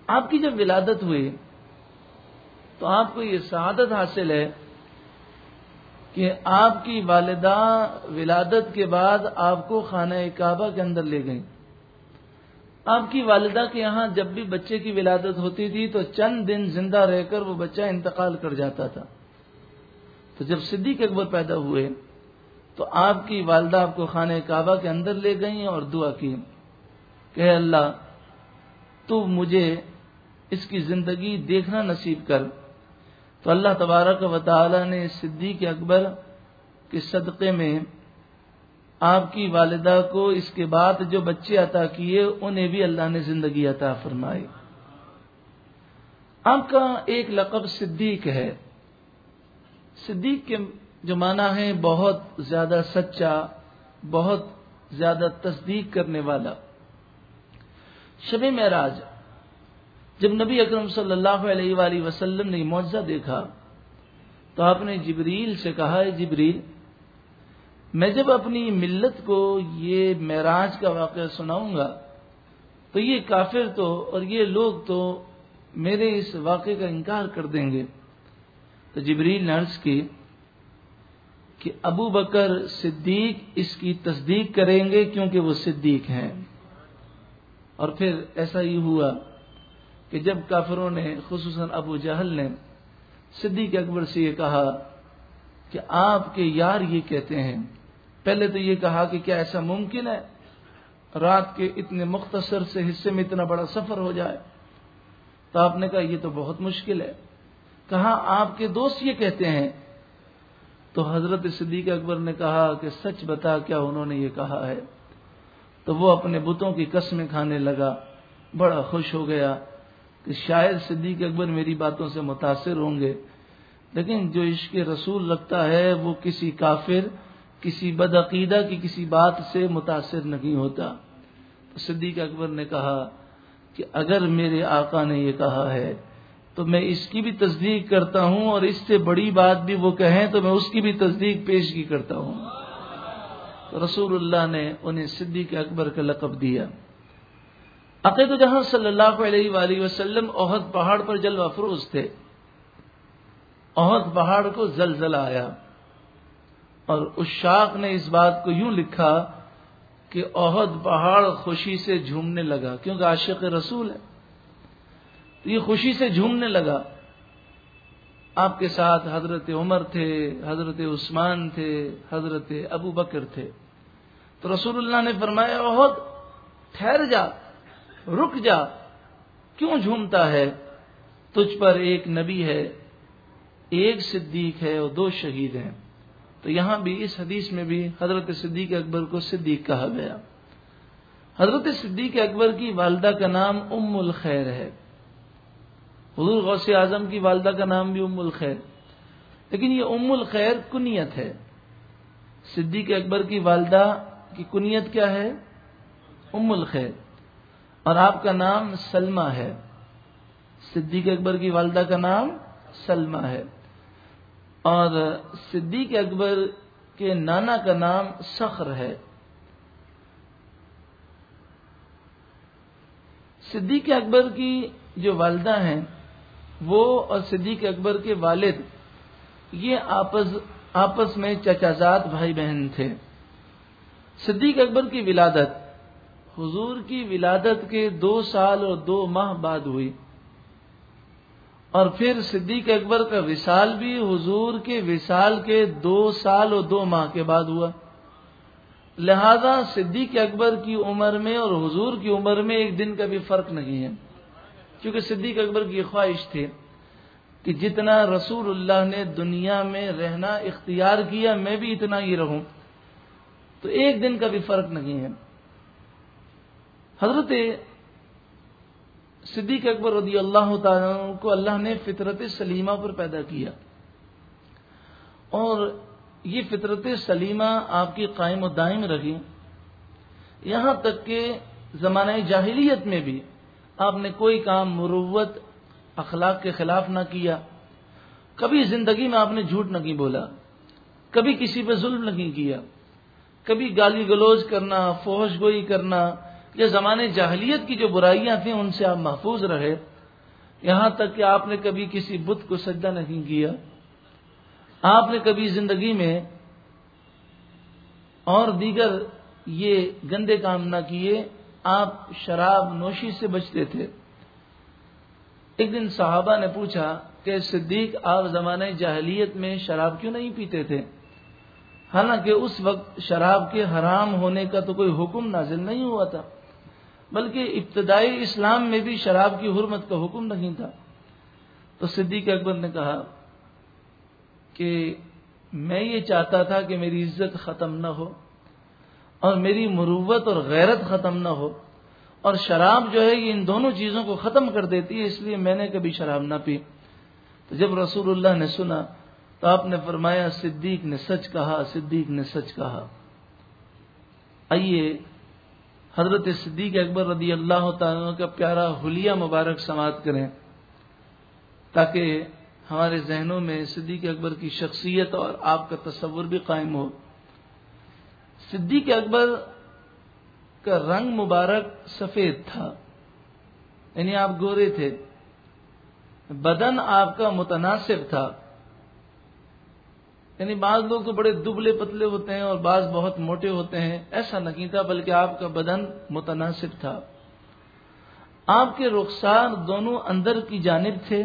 آپ کی جب ولادت ہوئی تو آپ کو یہ سعادت حاصل ہے کہ آپ کی والدہ ولادت کے بعد آپ کو خانہ کعبہ کے اندر لے گئیں۔ آپ کی والدہ کے یہاں جب بھی بچے کی ولادت ہوتی تھی تو چند دن زندہ رہ کر وہ بچہ انتقال کر جاتا تھا۔ تو جب صدیق اکبر پیدا ہوئے تو آپ کی والدہ آپ کو خانہ کعبہ کے اندر لے گئیں اور دعا کی۔ کہ اللہ، تو مجھے اس کی زندگی دیکھنا نصیب کر۔ تو اللہ تبارک و تعالی نے صدیق اکبر کے صدقے میں آپ کی والدہ کو اس کے بعد جو بچے عطا کیے، انہیں بھی اللہ نے زندگی عطا فرمائی۔ آپ کا ایک لقب صدیق ہے۔ صدیق کے جو معنی ہے بہت زیادہ سچا، بہت زیادہ تصدیق کرنے والا۔ شب معراج، جب نبی اکرم صلی اللہ علیہ وآلہ وسلم نے معجزہ دیکھا، تو آپ نے جبریل سے کہا ہے جبریل، میں جب اپنی ملت کو یہ معراج کا واقعہ سناؤں گا، تو یہ کافر تو اور یہ لوگ تو میرے اس واقعے کا انکار کر دیں گے۔ تو جبریل نے عرض کی کہ ابو بکر صدیق اس کی تصدیق کریں گے کیونکہ وہ صدیق ہیں۔ اور پھر ایسا ہی ہوا کہ جب کافروں نے خصوصاً ابو جہل نے صدیق اکبر سے یہ کہا کہ آپ کے یار یہ کہتے ہیں، پہلے تو یہ کہا کہ کیا ایسا ممکن ہے رات کے اتنے مختصر سے حصے میں اتنا بڑا سفر ہو جائے؟ تو آپ نے کہا یہ تو بہت مشکل ہے۔ کہا آپ کے دوست یہ کہتے ہیں تو حضرت صدیق اکبر نے کہا کہ سچ بتا کیا انہوں نے یہ کہا ہے۔ تو وہ اپنے بتوں کی قسمیں کھانے لگا، بڑا خوش ہو گیا کہ شاید صدیق اکبر میری باتوں سے متاثر ہوں گے۔ لیکن جو عشق رسول رکھتا ہے وہ کسی کافر، کسی بدعقیدہ کی کسی بات سے متاثر نہیں ہوتا۔ تو صدیق اکبر نے کہا کہ اگر میرے آقا نے یہ کہا ہے تو میں اس کی بھی تصدیق کرتا ہوں اور اس سے بڑی بات بھی وہ کہیں تو میں اس کی بھی تصدیق پیش کی کرتا ہوں۔ تو رسول اللہ نے انہیں صدیق اکبر کا لقب دیا۔ عقید جہاں صلی اللہ علیہ وآلہ وسلم عہد پہاڑ پر جلوہ افروز تھے۔ عہد پہاڑ کو زلزلہ آیا۔ اور اس شاخ نے اس بات کو یوں لکھا کہ عہد پہاڑ خوشی سے جھومنے لگا، کیونکہ عاشق رسول ہے۔ تو یہ خوشی سے جھومنے لگا۔ آپ کے ساتھ حضرت عمر تھے، حضرت عثمان تھے، حضرت ابو بکر تھے۔ تو رسول اللہ نے فرمایا عہد ٹھہر جا، رک جا۔ کیوں جھومتا ہے؟ تجھ پر ایک نبی ہے، ایک صدیق ہے اور دو شہید ہیں۔ تو یہاں بھی اس حدیث میں بھی حضرت صدیق اکبر کو صدیق کہا گیا۔ حضرت صدیق اکبر کی والدہ کا نام ام الخیر ہے۔ حضور غوث اعظم کی والدہ کا نام بھی ام الخیر۔ لیکن یہ ام الخیر کنیت ہے۔ صدیق اکبر کی والدہ کی کنیت کیا ہے؟ ام الخیر۔ اور آپ کا نام سلمہ ہے۔ صدیق اکبر کی والدہ کا نام سلمہ ہے۔ اور صدیق اکبر کے نانا کا نام سخر ہے۔ صدیق اکبر کی جو والدہ ہیں وہ اور صدیق اکبر کے والد، یہ آپس آپس میں چچازاد بھائی بہن تھے۔ صدیق اکبر کی ولادت، حضور کی ولادت کے دو سال اور دو ماہ بعد ہوئی۔ اور پھر صدیق اکبر کا وصال بھی حضور کے وصال کے دو سال اور دو ماہ کے بعد ہوا۔ لہذا صدیق اکبر کی عمر میں اور حضور کی عمر میں ایک دن کا بھی فرق نہیں ہے۔ کیونکہ صدیق اکبر کی خواہش تھی کہ جتنا رسول اللہ نے دنیا میں رہنا اختیار کیا، میں بھی اتنا ہی رہوں۔ تو ایک دن کا بھی فرق نہیں ہے۔ حضرت صدیق اکبر رضی اللہ تعالیٰ کو اللہ نے فطرت سلیمہ پر پیدا کیا۔ اور یہ فطرت سلیمہ آپ کی قائم و دائم رہی۔ یہاں تک کہ زمانہ جاہلیت میں بھی آپ نے کوئی کام مروت اخلاق کے خلاف نہ کیا، کبھی زندگی میں آپ نے جھوٹ نہیں بولا، کبھی کسی پہ ظلم نہیں کیا، کبھی گالی گلوچ کرنا فوج گوئی کرنا یا زمانے جاہلیت کی جو برائیاں تھیں ان سے آپ محفوظ رہے، یہاں تک کہ آپ نے کبھی کسی بت کو سجدہ نہیں کیا۔ آپ نے کبھی زندگی میں اور دیگر یہ گندے کام نہ کیے آپ شراب نوشی سے بچتے تھے۔ ایک دن صحابہ نے پوچھا کہ صدیق، آپ زمانے جاہلیت میں شراب کیوں نہیں پیتے تھے؟ حالانکہ اس وقت شراب کے حرام ہونے کا تو کوئی حکم نازل نہیں ہوا تھا، بلکہ ابتدائی اسلام میں بھی شراب کی حرمت کا حکم نہیں تھا۔ تو صدیق اکبر نے کہا کہ میں یہ چاہتا تھا کہ میری عزت ختم نہ ہو۔ اور میری مروت اور غیرت ختم نہ ہو اور شراب جو ہے یہ ان دونوں چیزوں کو ختم کر دیتی ہے، اس لیے میں نے کبھی شراب نہ پی۔ تو جب رسول اللہ نے سنا، تو آپ نے فرمایا، صدیق نے سچ کہا، صدیق نے سچ کہا۔ آئیے، حضرت صدیق اکبر رضی اللہ تعالیٰ کا پیارا حلیہ مبارک سماعت کریں، تاکہ ہمارے ذہنوں میں صدیق اکبر کی شخصیت اور آپ کا تصور بھی قائم ہو۔ صدیق اکبر کا رنگ مبارک سفید تھا۔ یعنی آپ گورے تھے۔ بدن آپ کا متناسب تھا۔ یعنی بعض لوگ تو بڑے دبلے پتلے ہوتے ہیں اور بعض بہت موٹے ہوتے ہیں۔ ایسا نہیں تھا بلکہ آپ کا بدن متناسب تھا۔ آپ کے رخسار دونوں اندر کی جانب تھے۔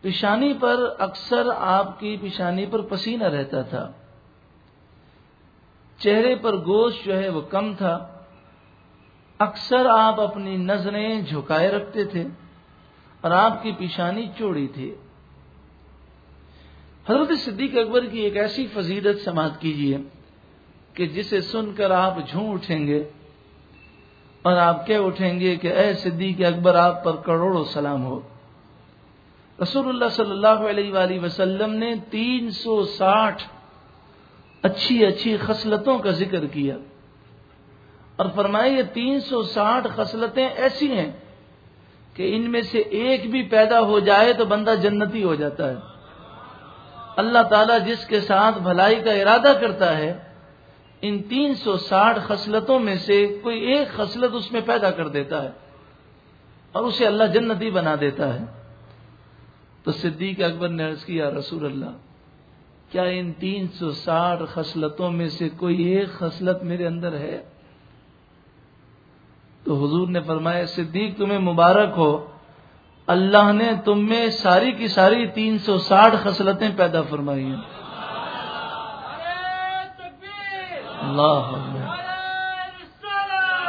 پیشانی پر اکثر آپ کی پیشانی پر پسینہ رہتا تھا۔ چہرے پر گوشت جو ہے وہ کم تھا۔ اکثر آپ اپنی نظریں جھکائے رکھتے تھے اور آپ کی پیشانی چوڑی تھی۔ حضرت صدیق اکبر کی ایک ایسی فضیلت سماعت کیجیے کہ جسے سن کر آپ جھوم اٹھیں گے اور آپ کہہ اٹھیں گے کہ اے صدیق اکبر، آپ پر کروڑوں سلام ہو۔ رسول اللہ صلی اللہ علیہ وآلہ وسلم نے تین سو ساٹھ اچھی اچھی خصلتوں کا ذکر کیا اور فرمائے یہ تین سو ساٹھ خصلتیں ایسی ہیں کہ ان میں سے ایک بھی پیدا ہو جائے تو بندہ جنتی ہو جاتا ہے۔ اللہ تعالیٰ جس کے ساتھ بھلائی کا ارادہ کرتا ہے، ان تین سو ساٹھ خصلتوں میں سے کوئی ایک خصلت اس میں پیدا کر دیتا ہے اور اسے اللہ جنتی بنا دیتا ہے۔ تو صدیق اکبر نے عرض کیا رسول اللہ کیا ان تین سو ساٹھ خصلتوں میں سے کوئی ایک خصلت میرے اندر ہے؟ تو حضور نے فرمایا، صدیق تمہیں مبارک ہو۔ اللہ نے تم میں ساری کی ساری تین سو ساٹھ خصلتیں پیدا فرمائی ہیں۔ اللہ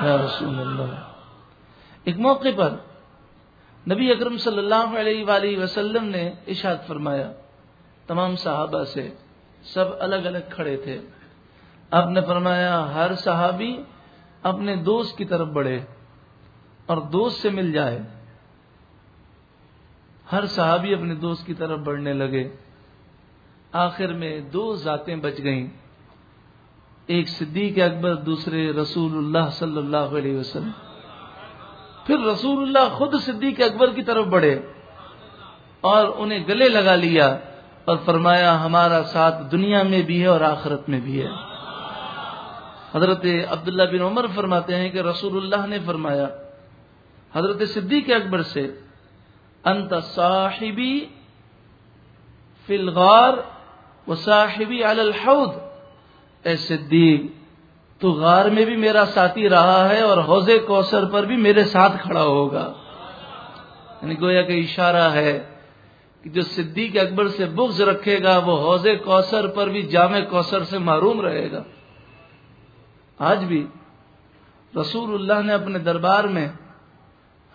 یا رسول اللہ۔ ایک موقع پر نبی اکرم صلی اللہ علیہ وآلہ وسلم نے اشاد فرمایا تمام صحابہ سے سب الگ الگ کھڑے تھے۔ آپ نے فرمایا، ہر صحابی اپنے دوست کی طرف بڑھے اور دوست سے مل جائے۔ ہر صحابی اپنے دوست کی طرف بڑھنے لگے۔ آخر میں دو ذاتیں بچ گئیں۔ ایک صدیق اکبر، دوسرے رسول اللہ صلی اللہ علیہ وسلم۔ پھر رسول اللہ خود صدیق اکبر کی طرف بڑھے اور انہیں گلے لگا لیا۔ اور فرمایا ہمارا ساتھ دنیا میں بھی ہے اور آخرت میں بھی ہے۔ حضرت عبداللہ بن عمر فرماتے ہیں کہ رسول اللہ نے فرمایا، حضرت صدیق اکبر سے، انت صاحبی فی الغار و صاحبی علی الحوض۔ اے صدیق، تو غار میں بھی میرا ساتھی رہا ہے اور حوض کوثر پر بھی میرے ساتھ کھڑا ہوگا۔ یعنی گویا کہ اشارہ ہے کہ جو صدیق اکبر سے بغض رکھے گا، وہ حوض کوثر پر بھی جامع کوثر سے معروم رہے گا۔ آج بھی رسول اللہ نے اپنے دربار میں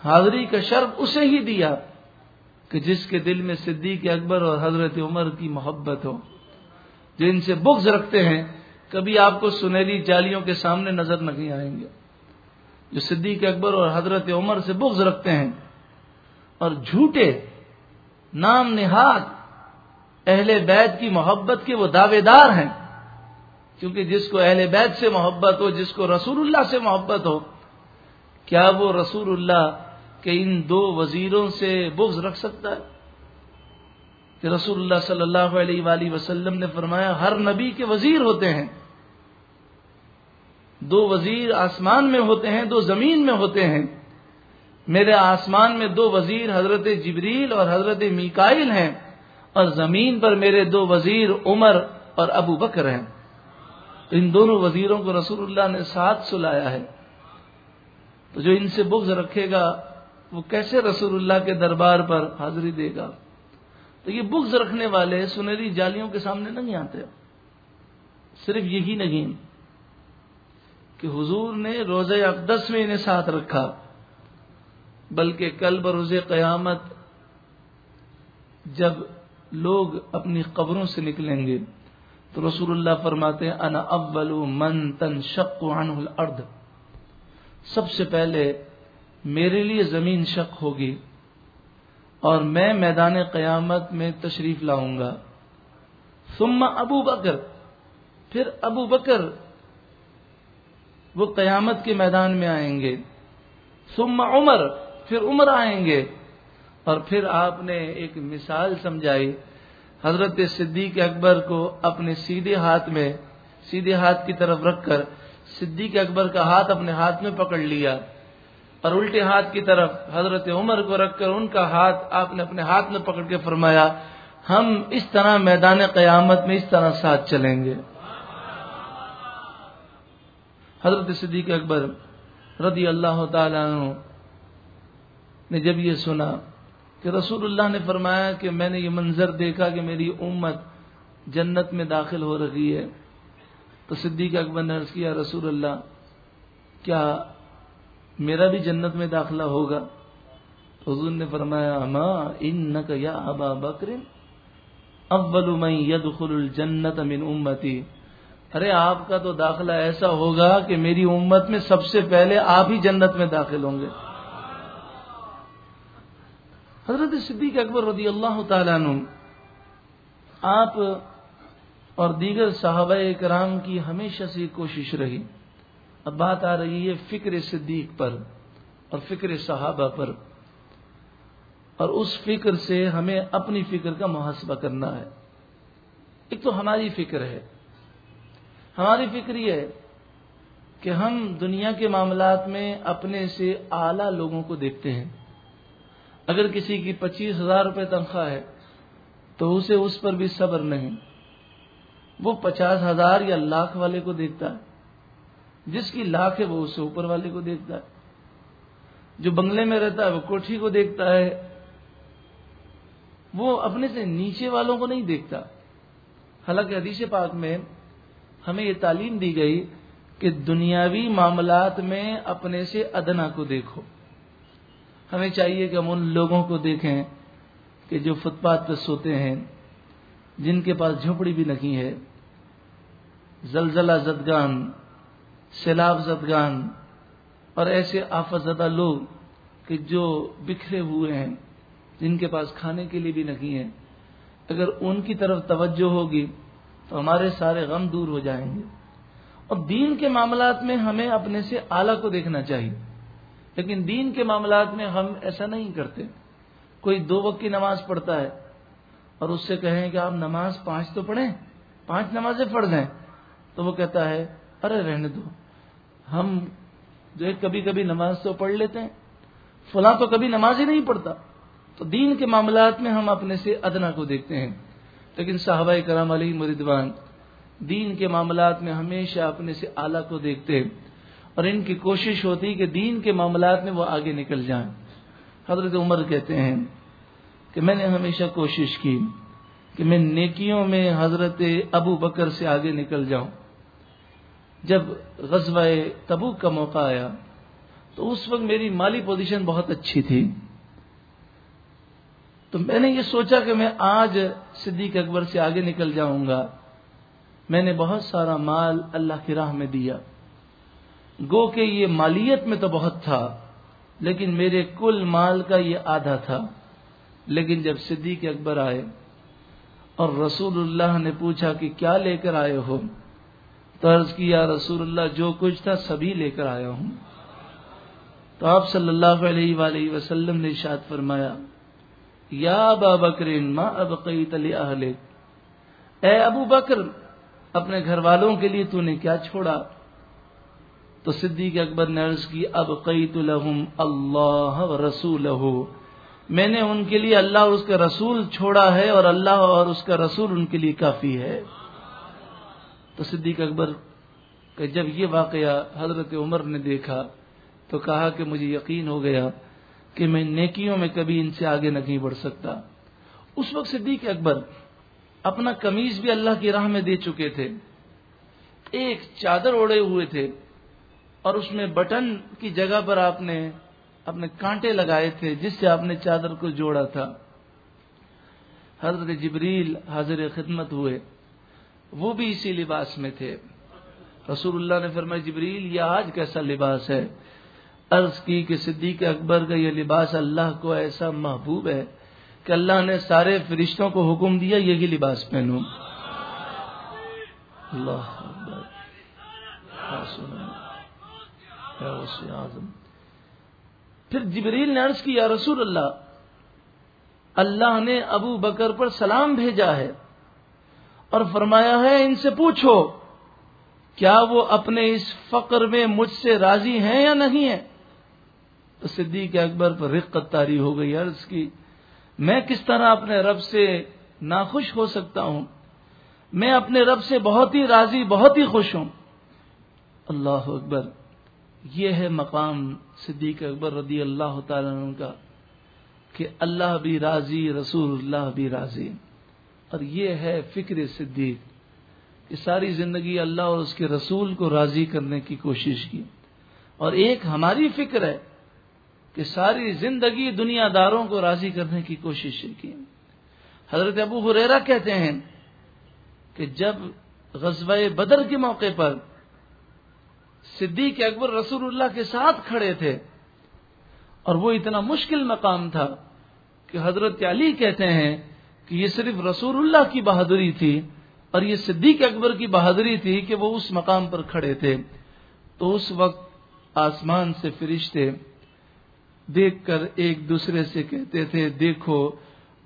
حاضری کا شرف اسے ہی دیا کہ جس کے دل میں صدیق اکبر اور حضرت عمر کی محبت ہو۔ جو ان سے بغض رکھتے ہیں، کبھی آپ کو سنہری جالیوں کے سامنے نظر نہیں آئیں گے۔ جو صدیق اکبر اور حضرت عمر سے بغض رکھتے ہیں اور جھوٹے نام نہاد، اہل بیت کی محبت کے وہ دعوے دار ہیں۔ کیونکہ جس کو اہل بیت سے محبت ہو، جس کو رسول اللہ سے محبت ہو، کیا وہ رسول اللہ کے ان دو وزیروں سے بغض رکھ سکتا ہے؟ کہ رسول اللہ صلی اللہ علیہ وآلہ وسلم نے فرمایا، ہر نبی کے وزیر ہوتے ہیں۔ دو وزیر آسمان میں ہوتے ہیں، دو زمین میں ہوتے ہیں۔ میرے آسمان میں دو وزیر حضرت جبریل اور حضرت میکائل ہیں اور زمین پر میرے دو وزیر عمر اور ابو بکر ہیں۔ ان دونوں وزیروں کو رسول اللہ نے ساتھ سلایا ہے۔ تو جو ان سے بغض رکھے گا، وہ کیسے رسول اللہ کے دربار پر حاضری دے گا؟ تو یہ بغض رکھنے والے سنہری جالیوں کے سامنے نہیں آتے۔ صرف یہی نہیں کہ حضور نے روزہ اقدس میں انہیں ساتھ رکھا۔ بلکہ کل بروز قیامت جب لوگ اپنی قبروں سے نکلیں گے، تو رسول اللہ فرماتے ہیں، انا اول من تن شک الارض۔ سب سے پہلے میرے لیے زمین شک ہوگی اور میں میدان قیامت میں تشریف لاؤں گا۔ ثم ابو بکر۔ پھر ابو بکر وہ قیامت کے میدان میں آئیں گے۔ ثم عمر۔ پھر عمر آئیں گے۔ اور پھر آپ نے ایک مثال سمجھائی۔ حضرت صدیق اکبر کو اپنے سیدھے ہاتھ میں، سیدھے ہاتھ کی طرف رکھ کر صدیق اکبر کا ہاتھ اپنے ہاتھ میں پکڑ لیا۔ اور الٹے ہاتھ کی طرف حضرت عمر کو رکھ کر ان کا ہاتھ آپ نے اپنے ہاتھ میں پکڑ کے فرمایا، ہم اس طرح میدان قیامت میں اس طرح ساتھ چلیں گے۔ حضرت صدیق اکبر رضی اللہ تعالی عنہ نے جب یہ سنا کہ رسول اللہ نے فرمایا کہ میں نے یہ منظر دیکھا کہ میری امت جنت میں داخل ہو رہی ہے، تو صدیق اکبر نے عرض کیا رسول اللہ، کیا میرا بھی جنت میں داخلہ ہوگا؟ حضور نے فرمایا، اما ان یا ابا بکر، اول من يدخل الجنت من امتی. ارے، آپ کا تو داخلہ ایسا ہوگا کہ میری امت میں سب سے پہلے آپ ہی جنت میں داخل ہوں گے۔ حضرت صدیق اکبر رضی اللہ تعالیٰ عنہ، آپ اور دیگر صحابہ کرام کی ہمیشہ سے کوشش رہی۔ اب بات آ رہی ہے فکر صدیق پر اور فکر صحابہ پر۔ اور اس فکر سے ہمیں اپنی فکر کا محاسبہ کرنا ہے۔ ایک تو ہماری فکر ہے۔ ہماری فکر یہ ہے کہ ہم دنیا کے معاملات میں اپنے سے اعلی لوگوں کو دیکھتے ہیں۔ اگر کسی کی پچیس ہزار روپے تنخواہ ہے، تو اسے اس پر بھی صبر نہیں۔ وہ پچاس ہزار یا لاکھ والے کو دیکھتا ہے۔ جس کی لاکھ ہے، وہ اسے اوپر والے کو دیکھتا ہے۔ جو بنگلے میں رہتا ہے، وہ کوٹھی کو دیکھتا ہے۔ وہ اپنے سے نیچے والوں کو نہیں دیکھتا۔ حالانکہ حدیث پاک میں ہمیں یہ تعلیم دی گئی کہ دنیاوی معاملات میں اپنے سے ادنا کو دیکھو۔ ہمیں چاہیے کہ ہم ان لوگوں کو دیکھیں کہ جو فٹ پاتھ پہ سوتے ہیں، جن کے پاس جھونپڑی بھی نہیں ہے، زلزلہ زدگان، سیلاب زدگان، اور ایسے آفت زدہ لوگ کہ جو بکھرے ہوئے ہیں، جن کے پاس کھانے کے لیے بھی نہیں ہے اگر ان کی طرف توجہ ہوگی تو ہمارے سارے غم دور ہو جائیں گے۔ اور دین کے معاملات میں ہمیں اپنے سے اعلیٰ کو دیکھنا چاہیے۔ لیکن دین کے معاملات میں ہم ایسا نہیں کرتے۔ کوئی دو وقت کی نماز پڑھتا ہے اور اس سے کہیں کہ آپ نماز پانچ تو پڑھیں، پانچ نمازیں پڑھ دیں تو وہ کہتا ہے، ارے رہنے دو۔ ہم جو ہے کبھی کبھی نماز تو پڑھ لیتے ہیں، فلاں تو کبھی نماز ہی نہیں پڑھتا۔ تو دین کے معاملات میں ہم اپنے سے ادنا کو دیکھتے ہیں۔ لیکن صحابہ کرام علی مردوان دین کے معاملات میں ہمیشہ اپنے سے اعلیٰ کو دیکھتے ہیں۔ اور ان کی کوشش ہوتی کہ دین کے معاملات میں وہ آگے نکل جائیں۔ حضرت عمر کہتے ہیں کہ میں نے ہمیشہ کوشش کی کہ میں نیکیوں میں حضرت ابو بکر سے آگے نکل جاؤں۔ جب غزوہ تبوک کا موقع آیا تو اس وقت میری مالی پوزیشن بہت اچھی تھی۔ تو میں نے یہ سوچا کہ میں آج صدیق اکبر سے آگے نکل جاؤں گا۔ میں نے بہت سارا مال اللہ کی راہ میں دیا۔ گو کہ یہ مالیت میں تو بہت تھا، لیکن میرے کل مال کا یہ آدھا تھا۔ لیکن جب صدیق اکبر آئے اور رسول اللہ نے پوچھا کہ کیا لے کر آئے ہو، تو عرض کیا رسول اللہ، جو کچھ تھا سبھی لے کر آیا ہوں۔ تو آپ صلی اللہ علیہ وآلہ وسلم نے اشاد فرمایا، یا ابا بکر، ما ابقیت لاہلک اے ابو بکر، اپنے گھر والوں کے لیے تو نے کیا چھوڑا؟ تو صدیق اکبر نے عرض کی اب قیت الحم اللہ رسول میں نے ان کے لیے اللہ اور اس کا رسول چھوڑا ہے اور اللہ اور اس کا رسول ان کے لیے کافی ہے۔ تو صدیق اکبر کہ جب یہ واقعہ حضرت عمر نے دیکھا تو کہا کہ مجھے یقین ہو گیا کہ میں نیکیوں میں کبھی ان سے آگے نہیں بڑھ سکتا۔ اس وقت صدیق اکبر اپنا کمیز بھی اللہ کی راہ میں دے چکے تھے۔ ایک چادر اوڑے ہوئے تھے۔ اور اس میں بٹن کی جگہ پر آپ نے اپنے کانٹے لگائے تھے جس سے آپ نے چادر کو جوڑا تھا۔ حضرت جبریل حاضر خدمت ہوئے۔ وہ بھی اسی لباس میں تھے۔ رسول اللہ نے فرمایا، جبریل، یہ آج کیسا لباس ہے؟ عرض کی کہ صدیق اکبر کا یہ لباس اللہ کو ایسا محبوب ہے کہ اللہ نے سارے فرشتوں کو حکم دیا، یہی لباس پہنو اللہ پھر جبریل نے عرض کی، یا رسول اللہ اللہ نے ابو بکر پر سلام بھیجا ہے اور فرمایا ہے، ان سے پوچھو، کیا وہ اپنے اس فقر میں مجھ سے راضی ہیں یا نہیں ہے تو صدیق اکبر پر رقت تاری ہو گئی، عرض کی، میں کس طرح اپنے رب سے ناخوش ہو سکتا ہوں؟ میں اپنے رب سے بہت ہی راضی، بہت ہی خوش ہوں۔ اللہ اکبر یہ ہے مقام صدیق اکبر رضی اللہ تعالیٰ عنہ کا کہ اللہ بھی راضی رسول اللہ بھی راضی۔ اور یہ ہے فکر صدیق کہ ساری زندگی اللہ اور اس کے رسول کو راضی کرنے کی کوشش کی۔ اور ایک ہماری فکر ہے کہ ساری زندگی دنیا داروں کو راضی کرنے کی کوشش کی۔ حضرت ابو حریرا کہتے ہیں کہ جب غزوہ بدر کے موقع پر صدیق اکبر رسول اللہ کے ساتھ کھڑے تھے اور وہ اتنا مشکل مقام تھا کہ حضرت علی کہتے ہیں کہ یہ صرف رسول اللہ کی بہادری تھی اور یہ صدیق اکبر کی بہادری تھی کہ وہ اس مقام پر کھڑے تھے۔ تو اس وقت آسمان سے فرشتے دیکھ کر ایک دوسرے سے کہتے تھے، دیکھو،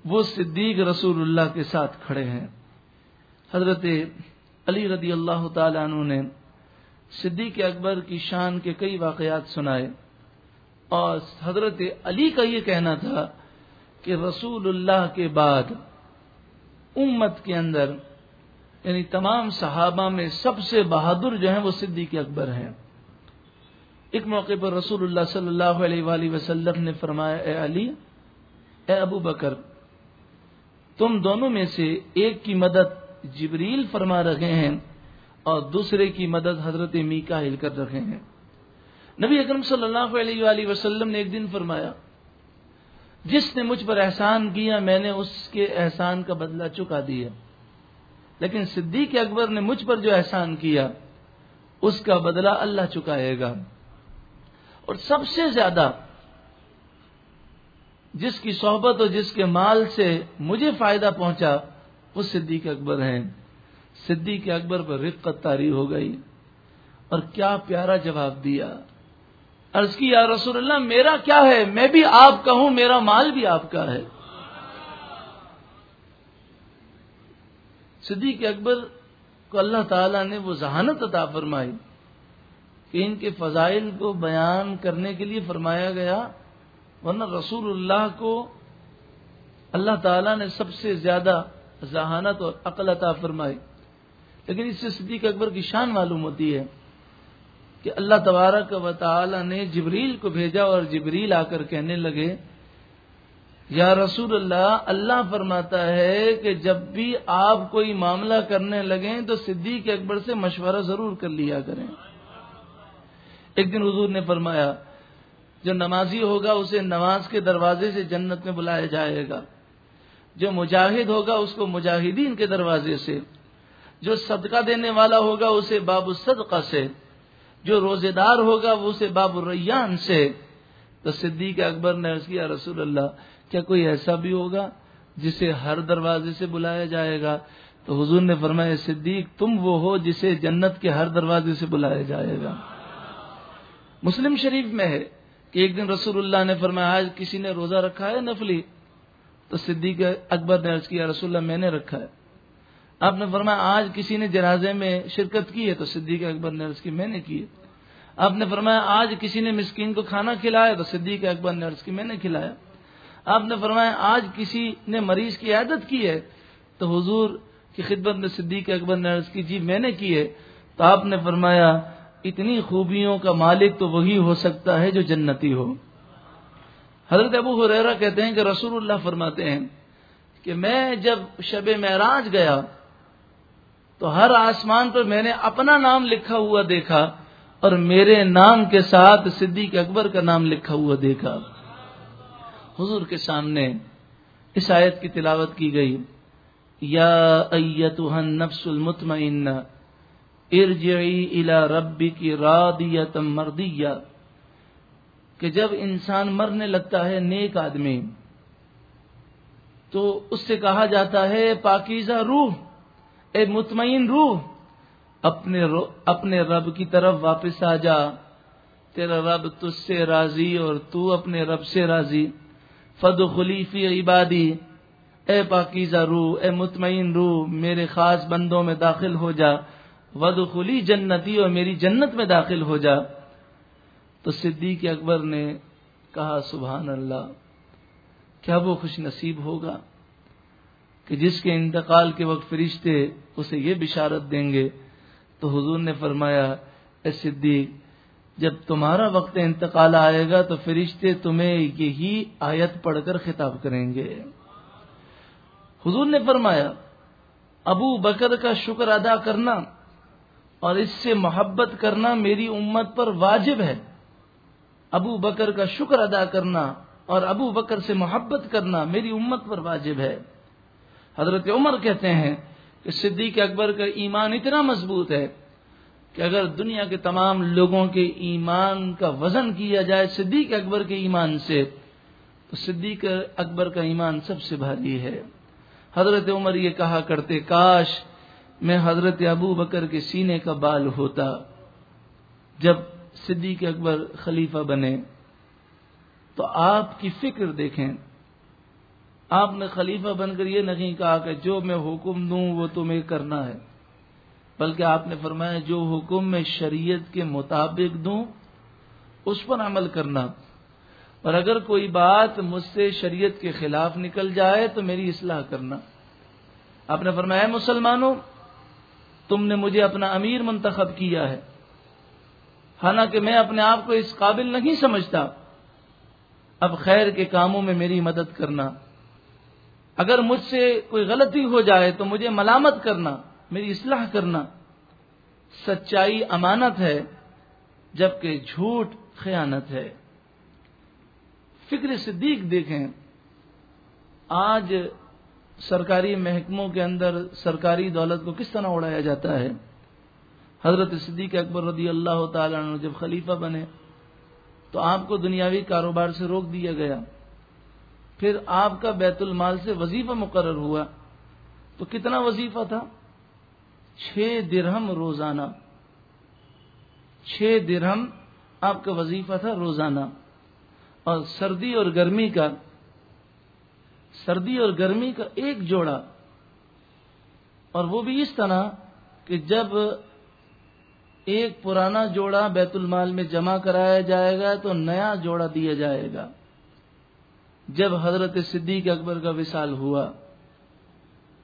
وہ صدیق رسول اللہ کے ساتھ کھڑے ہیں۔ حضرت علی رضی اللہ تعالی عنہ نے صدیق اکبر کی شان کے کئی واقعات سنائے اور حضرت علی کا یہ کہنا تھا کہ رسول اللہ کے بعد امت کے اندر یعنی تمام صحابہ میں سب سے بہادر جو ہیں وہ صدیق اکبر ہیں۔ ایک موقع پر رسول اللہ صلی اللہ علیہ وآلہ وسلم نے فرمایا، اے علی، اے ابو بکر، تم دونوں میں سے ایک کی مدد جبریل فرما رہے ہیں۔ اور دوسرے کی مدد حضرت میکا ہل کر رکھے ہیں۔ نبی اکرم صلی اللہ علیہ وآلہ وسلم نے ایک دن فرمایا، جس نے مجھ پر احسان کیا، میں نے اس کے احسان کا بدلہ چکا دیا۔ لیکن صدیق اکبر نے مجھ پر جو احسان کیا، اس کا بدلہ اللہ چکائے گا۔ اور سب سے زیادہ جس کی صحبت اور جس کے مال سے مجھے فائدہ پہنچا، وہ صدیق اکبر ہیں۔ صدیق اکبر پر رقت تاری ہو گئی اور کیا پیارا جواب دیا۔ عرض کی، یا رسول اللہ، میرا کیا ہے؟ میں بھی آپ کا ہوں، میرا مال بھی آپ کا ہے۔ صدیق اکبر کو اللہ تعالی نے وہ ذہانت عطا فرمائی کہ ان کے فضائل کو بیان کرنے کے لیے فرمایا گیا، ورنہ رسول اللہ کو اللہ تعالی نے سب سے زیادہ ذہانت اور عقل عطا فرمائی۔ لیکن اس سے صدیق اکبر کی شان معلوم ہوتی ہے کہ اللہ تبارک و تعالی نے جبریل کو بھیجا اور جبریل آ کر کہنے لگے، یا رسول اللہ اللہ فرماتا ہے کہ جب بھی آپ کوئی معاملہ کرنے لگیں تو صدیق اکبر سے مشورہ ضرور کر لیا کریں۔ ایک دن حضور نے فرمایا، جو نمازی ہوگا اسے نماز کے دروازے سے جنت میں بلایا جائے گا۔ جو مجاہد ہوگا اس کو مجاہدین کے دروازے سے۔ جو صدقہ دینے والا ہوگا اسے باب الصدقہ سے، جو روزے دار ہوگا وہ اسے باب الریان سے۔ تو صدیق اکبر نے کیا رسول اللہ، کیا کوئی ایسا بھی ہوگا جسے ہر دروازے سے بلایا جائے گا؟ تو حضور نے فرمایا، صدیق، تم وہ ہو جسے جنت کے ہر دروازے سے بلایا جائے گا۔ مسلم شریف میں ہے کہ ایک دن رسول اللہ نے فرمایا، آج کسی نے روزہ رکھا ہے نفلی؟ تو صدیق اکبر نے عرض کیا رسول اللہ، میں نے رکھا ہے۔ آپ نے فرمایا، آج کسی نے جنازے میں شرکت کی ہے تو صدیق اکبر نے عرض کی، میں نے کی ہے۔ آپ نے فرمایا، آج کسی نے مسکین کو کھانا کھلایا تو صدیق اکبر نے عرض کی، میں نے کھلایا۔ آپ نے فرمایا، آج کسی نے مریض کی عادت کی ہے تو حضور کی خدمت میں صدیق اکبر نے عرض کی جی میں نے کی ہے۔ تو آپ نے فرمایا، اتنی خوبیوں کا مالک تو وہی ہو سکتا ہے جو جنتی ہو۔ حضرت ابو حریرہ کہتے ہیں کہ رسول اللہ فرماتے ہیں کہ میں جب شب معراج گیا تو ہر آسمان پر میں نے اپنا نام لکھا ہوا دیکھا اور میرے نام کے ساتھ صدیق اکبر کا نام لکھا ہوا دیکھا۔ حضور کے سامنے اس آیت کی تلاوت کی گئی۔ یا ایتها النفس المطمئنہ، ارجعی الى ربی کی رادیت مردیہ۔ کہ جب انسان مرنے لگتا ہے نیک آدمی، تو اس سے کہا جاتا ہے پاکیزہ روح۔ اے مطمئن روح، اپنے اپنے رب کی طرف واپس آ جا۔ تیرا رب تج سے راضی اور تو اپنے رب سے راضی۔ فد خلیفی عبادی۔ اے پاکیزہ روح، اے مطمئن روح، میرے خاص بندوں میں داخل ہو جا۔ ود خلی جنتی اور میری جنت میں داخل ہو جا۔ تو صدیق اکبر نے کہا، سبحان اللہ، کیا وہ خوش نصیب ہوگا؟ کہ جس کے انتقال کے وقت فرشتے اسے یہ بشارت دیں گے، تو حضور نے فرمایا، اے صدیق، جب تمہارا وقت انتقال آئے گا تو فرشتے تمہیں یہی آیت پڑھ کر خطاب کریں گے۔ حضور نے فرمایا، ابو بکر کا شکر ادا کرنا اور اس سے محبت کرنا میری امت پر واجب ہے۔ ابو بکر کا شکر ادا کرنا اور ابو بکر سے محبت کرنا میری امت پر واجب ہے۔ حضرت عمر کہتے ہیں کہ صدیق اکبر کا ایمان اتنا مضبوط ہے کہ اگر دنیا کے تمام لوگوں کے ایمان کا وزن کیا جائے صدیق اکبر کے ایمان سے، تو صدیق اکبر کا ایمان سب سے بھاری ہے۔ حضرت عمر یہ کہا کرتے، کاش میں حضرت ابو بکر کے سینے کا بال ہوتا جب صدیق اکبر خلیفہ بنے۔ تو آپ کی فکر دیکھیں آپ نے خلیفہ بن کر یہ نہیں کہا کہ جو میں حکم دوں وہ تمہیں کرنا ہے۔ بلکہ آپ نے فرمایا جو حکم میں شریعت کے مطابق دوں، اس پر عمل کرنا۔ اور اگر کوئی بات مجھ سے شریعت کے خلاف نکل جائے تو میری اصلاح کرنا۔ آپ نے فرمایا مسلمانوں، تم نے مجھے اپنا امیر منتخب کیا ہے۔ حالانکہ میں اپنے آپ کو اس قابل نہیں سمجھتا۔ اب خیر کے کاموں میں میری مدد کرنا۔ اگر مجھ سے کوئی غلطی ہو جائے تو مجھے ملامت کرنا، میری اصلاح کرنا۔ سچائی امانت ہے، جبکہ جھوٹ خیانت ہے۔ فکر صدیق دیکھیں، آج سرکاری محکموں کے اندر سرکاری دولت کو کس طرح اڑایا جاتا ہے؟ حضرت صدیق اکبر رضی اللہ تعالیٰ عنہ جب خلیفہ بنے تو آپ کو دنیاوی کاروبار سے روک دیا گیا۔ پھر آپ کا بیت المال سے وظیفہ مقرر ہوا تو کتنا وظیفہ تھا؟ چھ درہم روزانہ۔ چھ درہم آپ کا وظیفہ تھا روزانہ۔ اور سردی اور گرمی کا، سردی اور گرمی کا ایک جوڑا۔ اور وہ بھی اس طرح کہ جب ایک پرانا جوڑا بیت المال میں جمع کرایا جائے گا تو نیا جوڑا دیا جائے گا۔ جب حضرت صدیق اکبر کا وصال ہوا،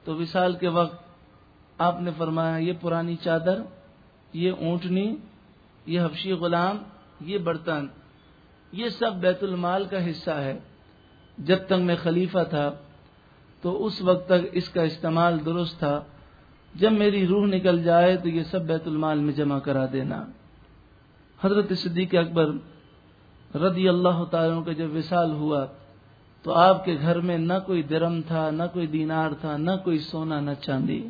تو وصال کے وقت آپ نے فرمایا، یہ پرانی چادر، یہ اونٹنی، یہ حفشی غلام، یہ برتن، یہ سب بیت المال کا حصہ ہے۔ جب تک میں خلیفہ تھا، تو اس وقت تک اس کا استعمال درست تھا۔ جب میری روح نکل جائے، تو یہ سب بیت المال میں جمع کرا دینا۔ حضرت صدیق اکبر رضی اللہ تعالیٰ کا جب وصال ہوا تو آپ کے گھر میں نہ کوئی درم تھا، نہ کوئی دینار تھا، نہ کوئی سونا، نہ چاندی۔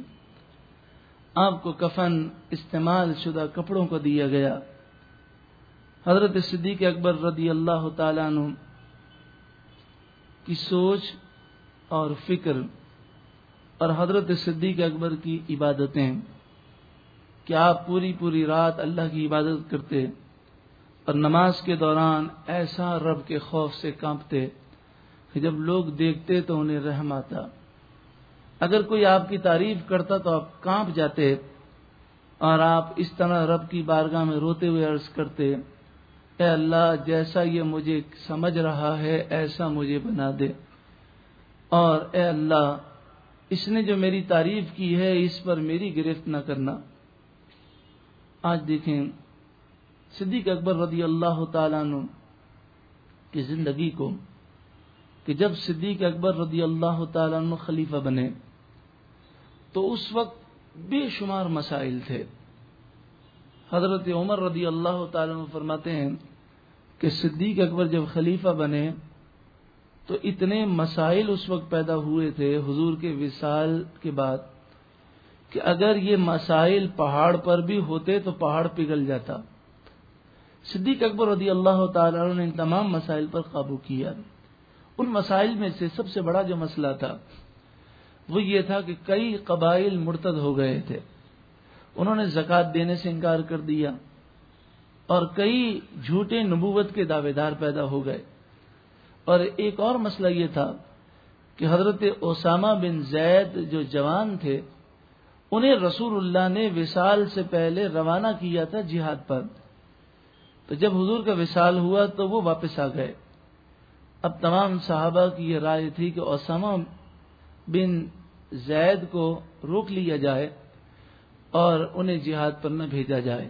آپ کو کفن استعمال شدہ کپڑوں کو دیا گیا۔ حضرت صدیق اکبر رضی اللہ تعالیٰ عنہ کی سوچ اور فکر اور حضرت صدیق اکبر کی عبادتیں کہ آپ پوری پوری رات اللہ کی عبادت کرتے اور نماز کے دوران ایسا رب کے خوف سے کانپتے۔ کہ جب لوگ دیکھتے تو انہیں رحم آتا۔ اگر کوئی آپ کی تعریف کرتا تو آپ کانپ جاتے اور آپ اس طرح رب کی بارگاہ میں روتے ہوئے عرض کرتے، اے اللہ، جیسا یہ مجھے سمجھ رہا ہے، ایسا مجھے بنا دے۔ اور اے اللہ، اس نے جو میری تعریف کی ہے، اس پر میری گرفت نہ کرنا۔ آج دیکھیں، صدیق اکبر رضی اللہ تعالیٰ عنہ کی زندگی کو کہ جب صدیق اکبر رضی اللہ تعالیٰ عنہ خلیفہ بنے تو اس وقت بے شمار مسائل تھے۔ حضرت عمر رضی اللہ تعالیٰ عنہ فرماتے ہیں کہ صدیق اکبر جب خلیفہ بنے تو اتنے مسائل اس وقت پیدا ہوئے تھے حضور کے وصال کے بعد کہ اگر یہ مسائل پہاڑ پر بھی ہوتے تو پہاڑ پگھل جاتا۔ صدیق اکبر رضی اللہ تعالیٰ عنہ نے ان تمام مسائل پر قابو کیا۔ ان مسائل میں سے سب سے بڑا جو مسئلہ تھا، وہ یہ تھا کہ کئی قبائل مرتد ہو گئے تھے۔ انہوں نے زکوٰۃ دینے سے انکار کر دیا اور کئی جھوٹے نبوت کے دعوے دار پیدا ہو گئے۔ اور ایک اور مسئلہ یہ تھا کہ حضرت اسامہ بن زید جو جوان تھے، انہیں رسول اللہ نے وصال سے پہلے روانہ کیا تھا جہاد پر۔ تو جب حضور کا وصال ہوا تو وہ واپس آ گئے۔ اب تمام صحابہ کی یہ رائے تھی کہ اسامہ بن زید کو روک لیا جائے اور انہیں جہاد پر نہ بھیجا جائے۔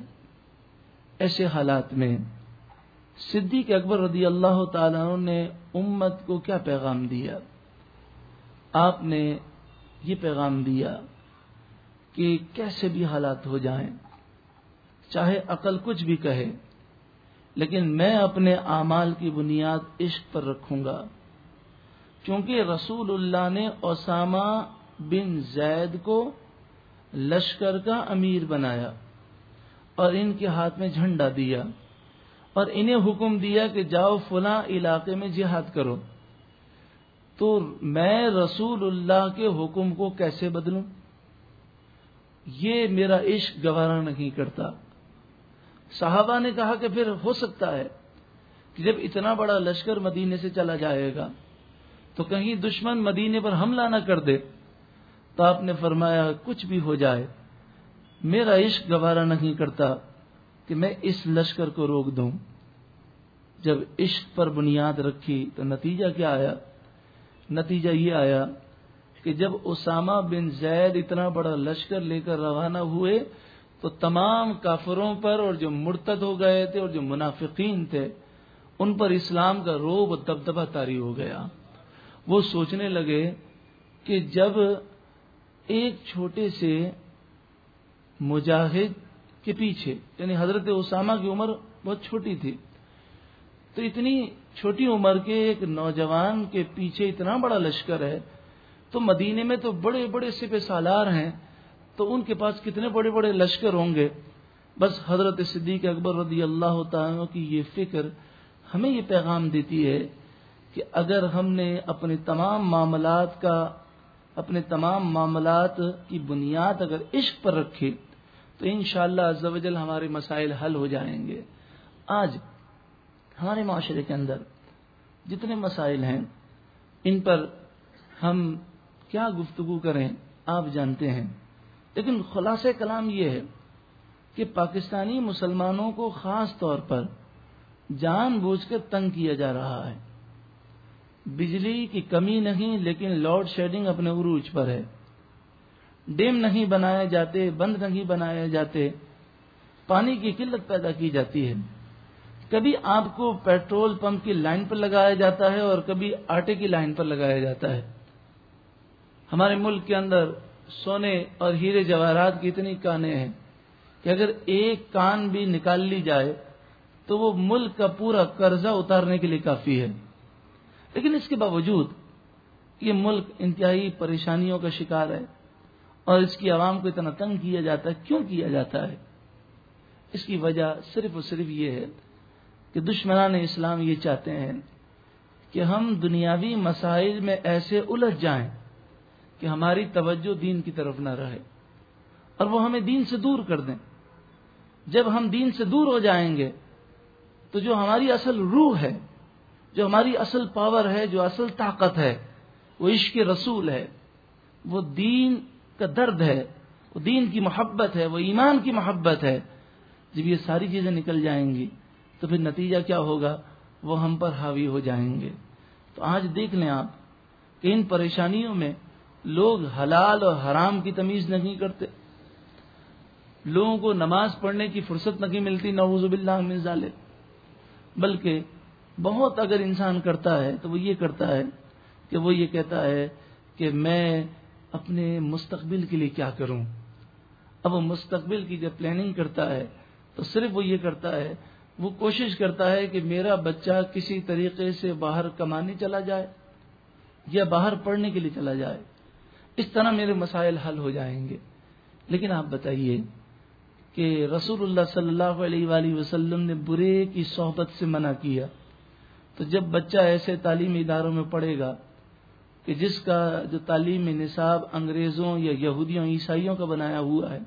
ایسے حالات میں صدیق اکبر رضی اللہ تعالیٰ نے امت کو کیا پیغام دیا؟ آپ نے یہ پیغام دیا کہ کیسے بھی حالات ہو جائیں، چاہے عقل کچھ بھی کہے لیکن میں اپنے اعمال کی بنیاد عشق پر رکھوں گا۔ کیونکہ رسول اللہ نے اسامہ بن زید کو لشکر کا امیر بنایا اور ان کے ہاتھ میں جھنڈا دیا اور انہیں حکم دیا کہ جاؤ فلاں علاقے میں جہاد کرو۔ تو میں رسول اللہ کے حکم کو کیسے بدلوں؟ یہ میرا عشق گوارا نہیں کرتا۔ صحابہ نے کہا کہ پھر ہو سکتا ہے کہ جب اتنا بڑا لشکر مدینے سے چلا جائے گا تو کہیں دشمن مدینے پر حملہ نہ کر دے تو آپ نے فرمایا کچھ بھی ہو جائے، میرا عشق گوارا نہیں کرتا کہ میں اس لشکر کو روک دوں۔ جب عشق پر بنیاد رکھی تو نتیجہ کیا آیا؟ نتیجہ یہ آیا کہ جب اسامہ بن زید اتنا بڑا لشکر لے کر روانہ ہوئے تو تمام کافروں پر اور جو مرتد ہو گئے تھے اور جو منافقین تھے، ان پر اسلام کا روب دبدبہ تاری ہو گیا۔ وہ سوچنے لگے کہ جب ایک چھوٹے سے مجاہد کے پیچھے یعنی حضرت اسامہ کی عمر بہت چھوٹی تھی، تو اتنی چھوٹی عمر کے ایک نوجوان کے پیچھے اتنا بڑا لشکر ہے، تو مدینے میں تو بڑے بڑے سپہ سالار ہیں۔ تو ان کے پاس کتنے بڑے بڑے لشکر ہوں گے؟ بس حضرت صدیق اکبر رضی اللہ تعالیٰ کی یہ فکر ہمیں یہ پیغام دیتی ہے کہ اگر ہم نے اپنے تمام معاملات کا، اپنے تمام معاملات کی بنیاد اگر عشق پر رکھے، تو انشاءاللہ شاء اللہ ہمارے مسائل حل ہو جائیں گے۔ آج ہمارے معاشرے کے اندر جتنے مسائل ہیں، ان پر ہم کیا گفتگو کریں، آپ جانتے ہیں۔ لیکن خلاصہ کلام یہ ہے کہ پاکستانی مسلمانوں کو خاص طور پر جان بوجھ کر تنگ کیا جا رہا ہے۔ بجلی کی کمی نہیں، لیکن لوڈ شیڈنگ اپنے عروج پر ہے۔ ڈیم نہیں بنائے جاتے، بند نہیں بنائے جاتے۔ پانی کی قلت پیدا کی جاتی ہے۔ کبھی آپ کو پیٹرول پمپ کی لائن پر لگایا جاتا ہے اور کبھی آٹے کی لائن پر لگایا جاتا ہے۔ ہمارے ملک کے اندر سونے اور ہیرے جواہرات کی اتنی کانیں ہیں کہ اگر ایک کان بھی نکال لی جائے تو وہ ملک کا پورا قرضہ اتارنے کے لیے کافی ہے۔ لیکن اس کے باوجود یہ ملک انتہائی پریشانیوں کا شکار ہے اور اس کی عوام کو اتنا تنگ کیا جاتا ہے۔ کیوں کیا جاتا ہے؟ اس کی وجہ صرف اور صرف یہ ہے کہ دشمنان اسلام یہ چاہتے ہیں کہ ہم دنیاوی مسائل میں ایسے الجھ جائیں۔ کہ ہماری توجہ دین کی طرف نہ رہے اور وہ ہمیں دین سے دور کر دیں۔ جب ہم دین سے دور ہو جائیں گے تو جو ہماری اصل روح ہے، جو ہماری اصل پاور ہے، جو اصل طاقت ہے، وہ عشق رسول ہے۔ وہ دین کا درد ہے، وہ دین کی محبت ہے، وہ ایمان کی محبت ہے۔ جب یہ ساری چیزیں نکل جائیں گی تو پھر نتیجہ کیا ہوگا؟ وہ ہم پر حاوی ہو جائیں گے۔ تو آج دیکھ لیں آپ کہ ان پریشانیوں میں لوگ حلال اور حرام کی تمیز نہیں کرتے۔ لوگوں کو نماز پڑھنے کی فرصت نہیں ملتی، نعوذ باللہ من ظالم بلکہ بہت اگر انسان کرتا ہے تو وہ یہ کرتا ہے کہ وہ یہ کہتا ہے کہ میں اپنے مستقبل کے لیے کیا کروں۔ اب وہ مستقبل کی جب پلاننگ کرتا ہے تو صرف وہ یہ کرتا ہے، وہ کوشش کرتا ہے کہ میرا بچہ کسی طریقے سے باہر کمانے چلا جائے یا باہر پڑھنے کے لیے چلا جائے۔ اس طرح میرے مسائل حل ہو جائیں گے۔ لیکن آپ بتائیے کہ رسول اللہ صلی اللہ علیہ وآلہ وسلم نے برے کی صحبت سے منع کیا۔ تو جب بچہ ایسے تعلیمی اداروں میں پڑھے گا کہ جس کا جو تعلیم نصاب انگریزوں یا یہودیوں، عیسائیوں کا بنایا ہوا ہے،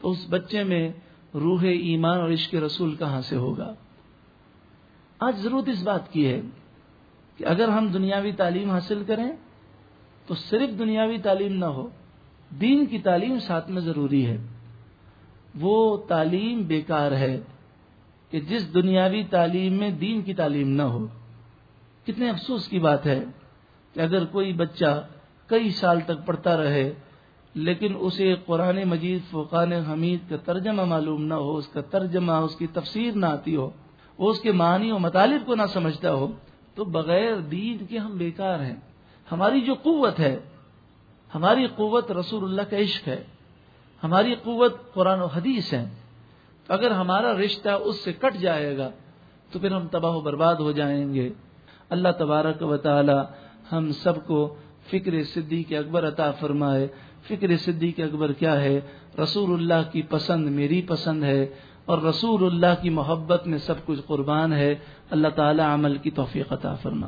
تو اس بچے میں روح ایمان اور عشق رسول کہاں سے ہوگا؟ آج ضرورت اس بات کی ہے کہ اگر ہم دنیاوی تعلیم حاصل کریں تو صرف دنیاوی تعلیم نہ ہو، دین کی تعلیم ساتھ میں ضروری ہے۔ وہ تعلیم بیکار ہے کہ جس دنیاوی تعلیم میں دین کی تعلیم نہ ہو۔ کتنے افسوس کی بات ہے کہ اگر کوئی بچہ کئی سال تک پڑھتا رہے، لیکن اسے قرآن مجید فقان حمید کا ترجمہ معلوم نہ ہو، اس کا ترجمہ، اس کی تفسیر نہ آتی ہو وہ اس کے معنی و مطالب کو نہ سمجھتا ہو، تو بغیر دین کے ہم بیکار ہیں۔ ہماری جو قوت ہے، ہماری قوت رسول اللہ کا عشق ہے، ہماری قوت قرآن و حدیث ہے اگر ہمارا رشتہ اس سے کٹ جائے گا، تو پھر ہم تباہ و برباد ہو جائیں گے۔ اللہ تبارک و تعالی ہم سب کو فکر صدیق اکبر عطا فرمائے۔ فکر صدیق اکبر کیا ہے؟ رسول اللہ کی پسند میری پسند ہے اور رسول اللہ کی محبت میں سب کچھ قربان ہے۔ اللہ تعالی عمل کی توفیق عطا فرما۔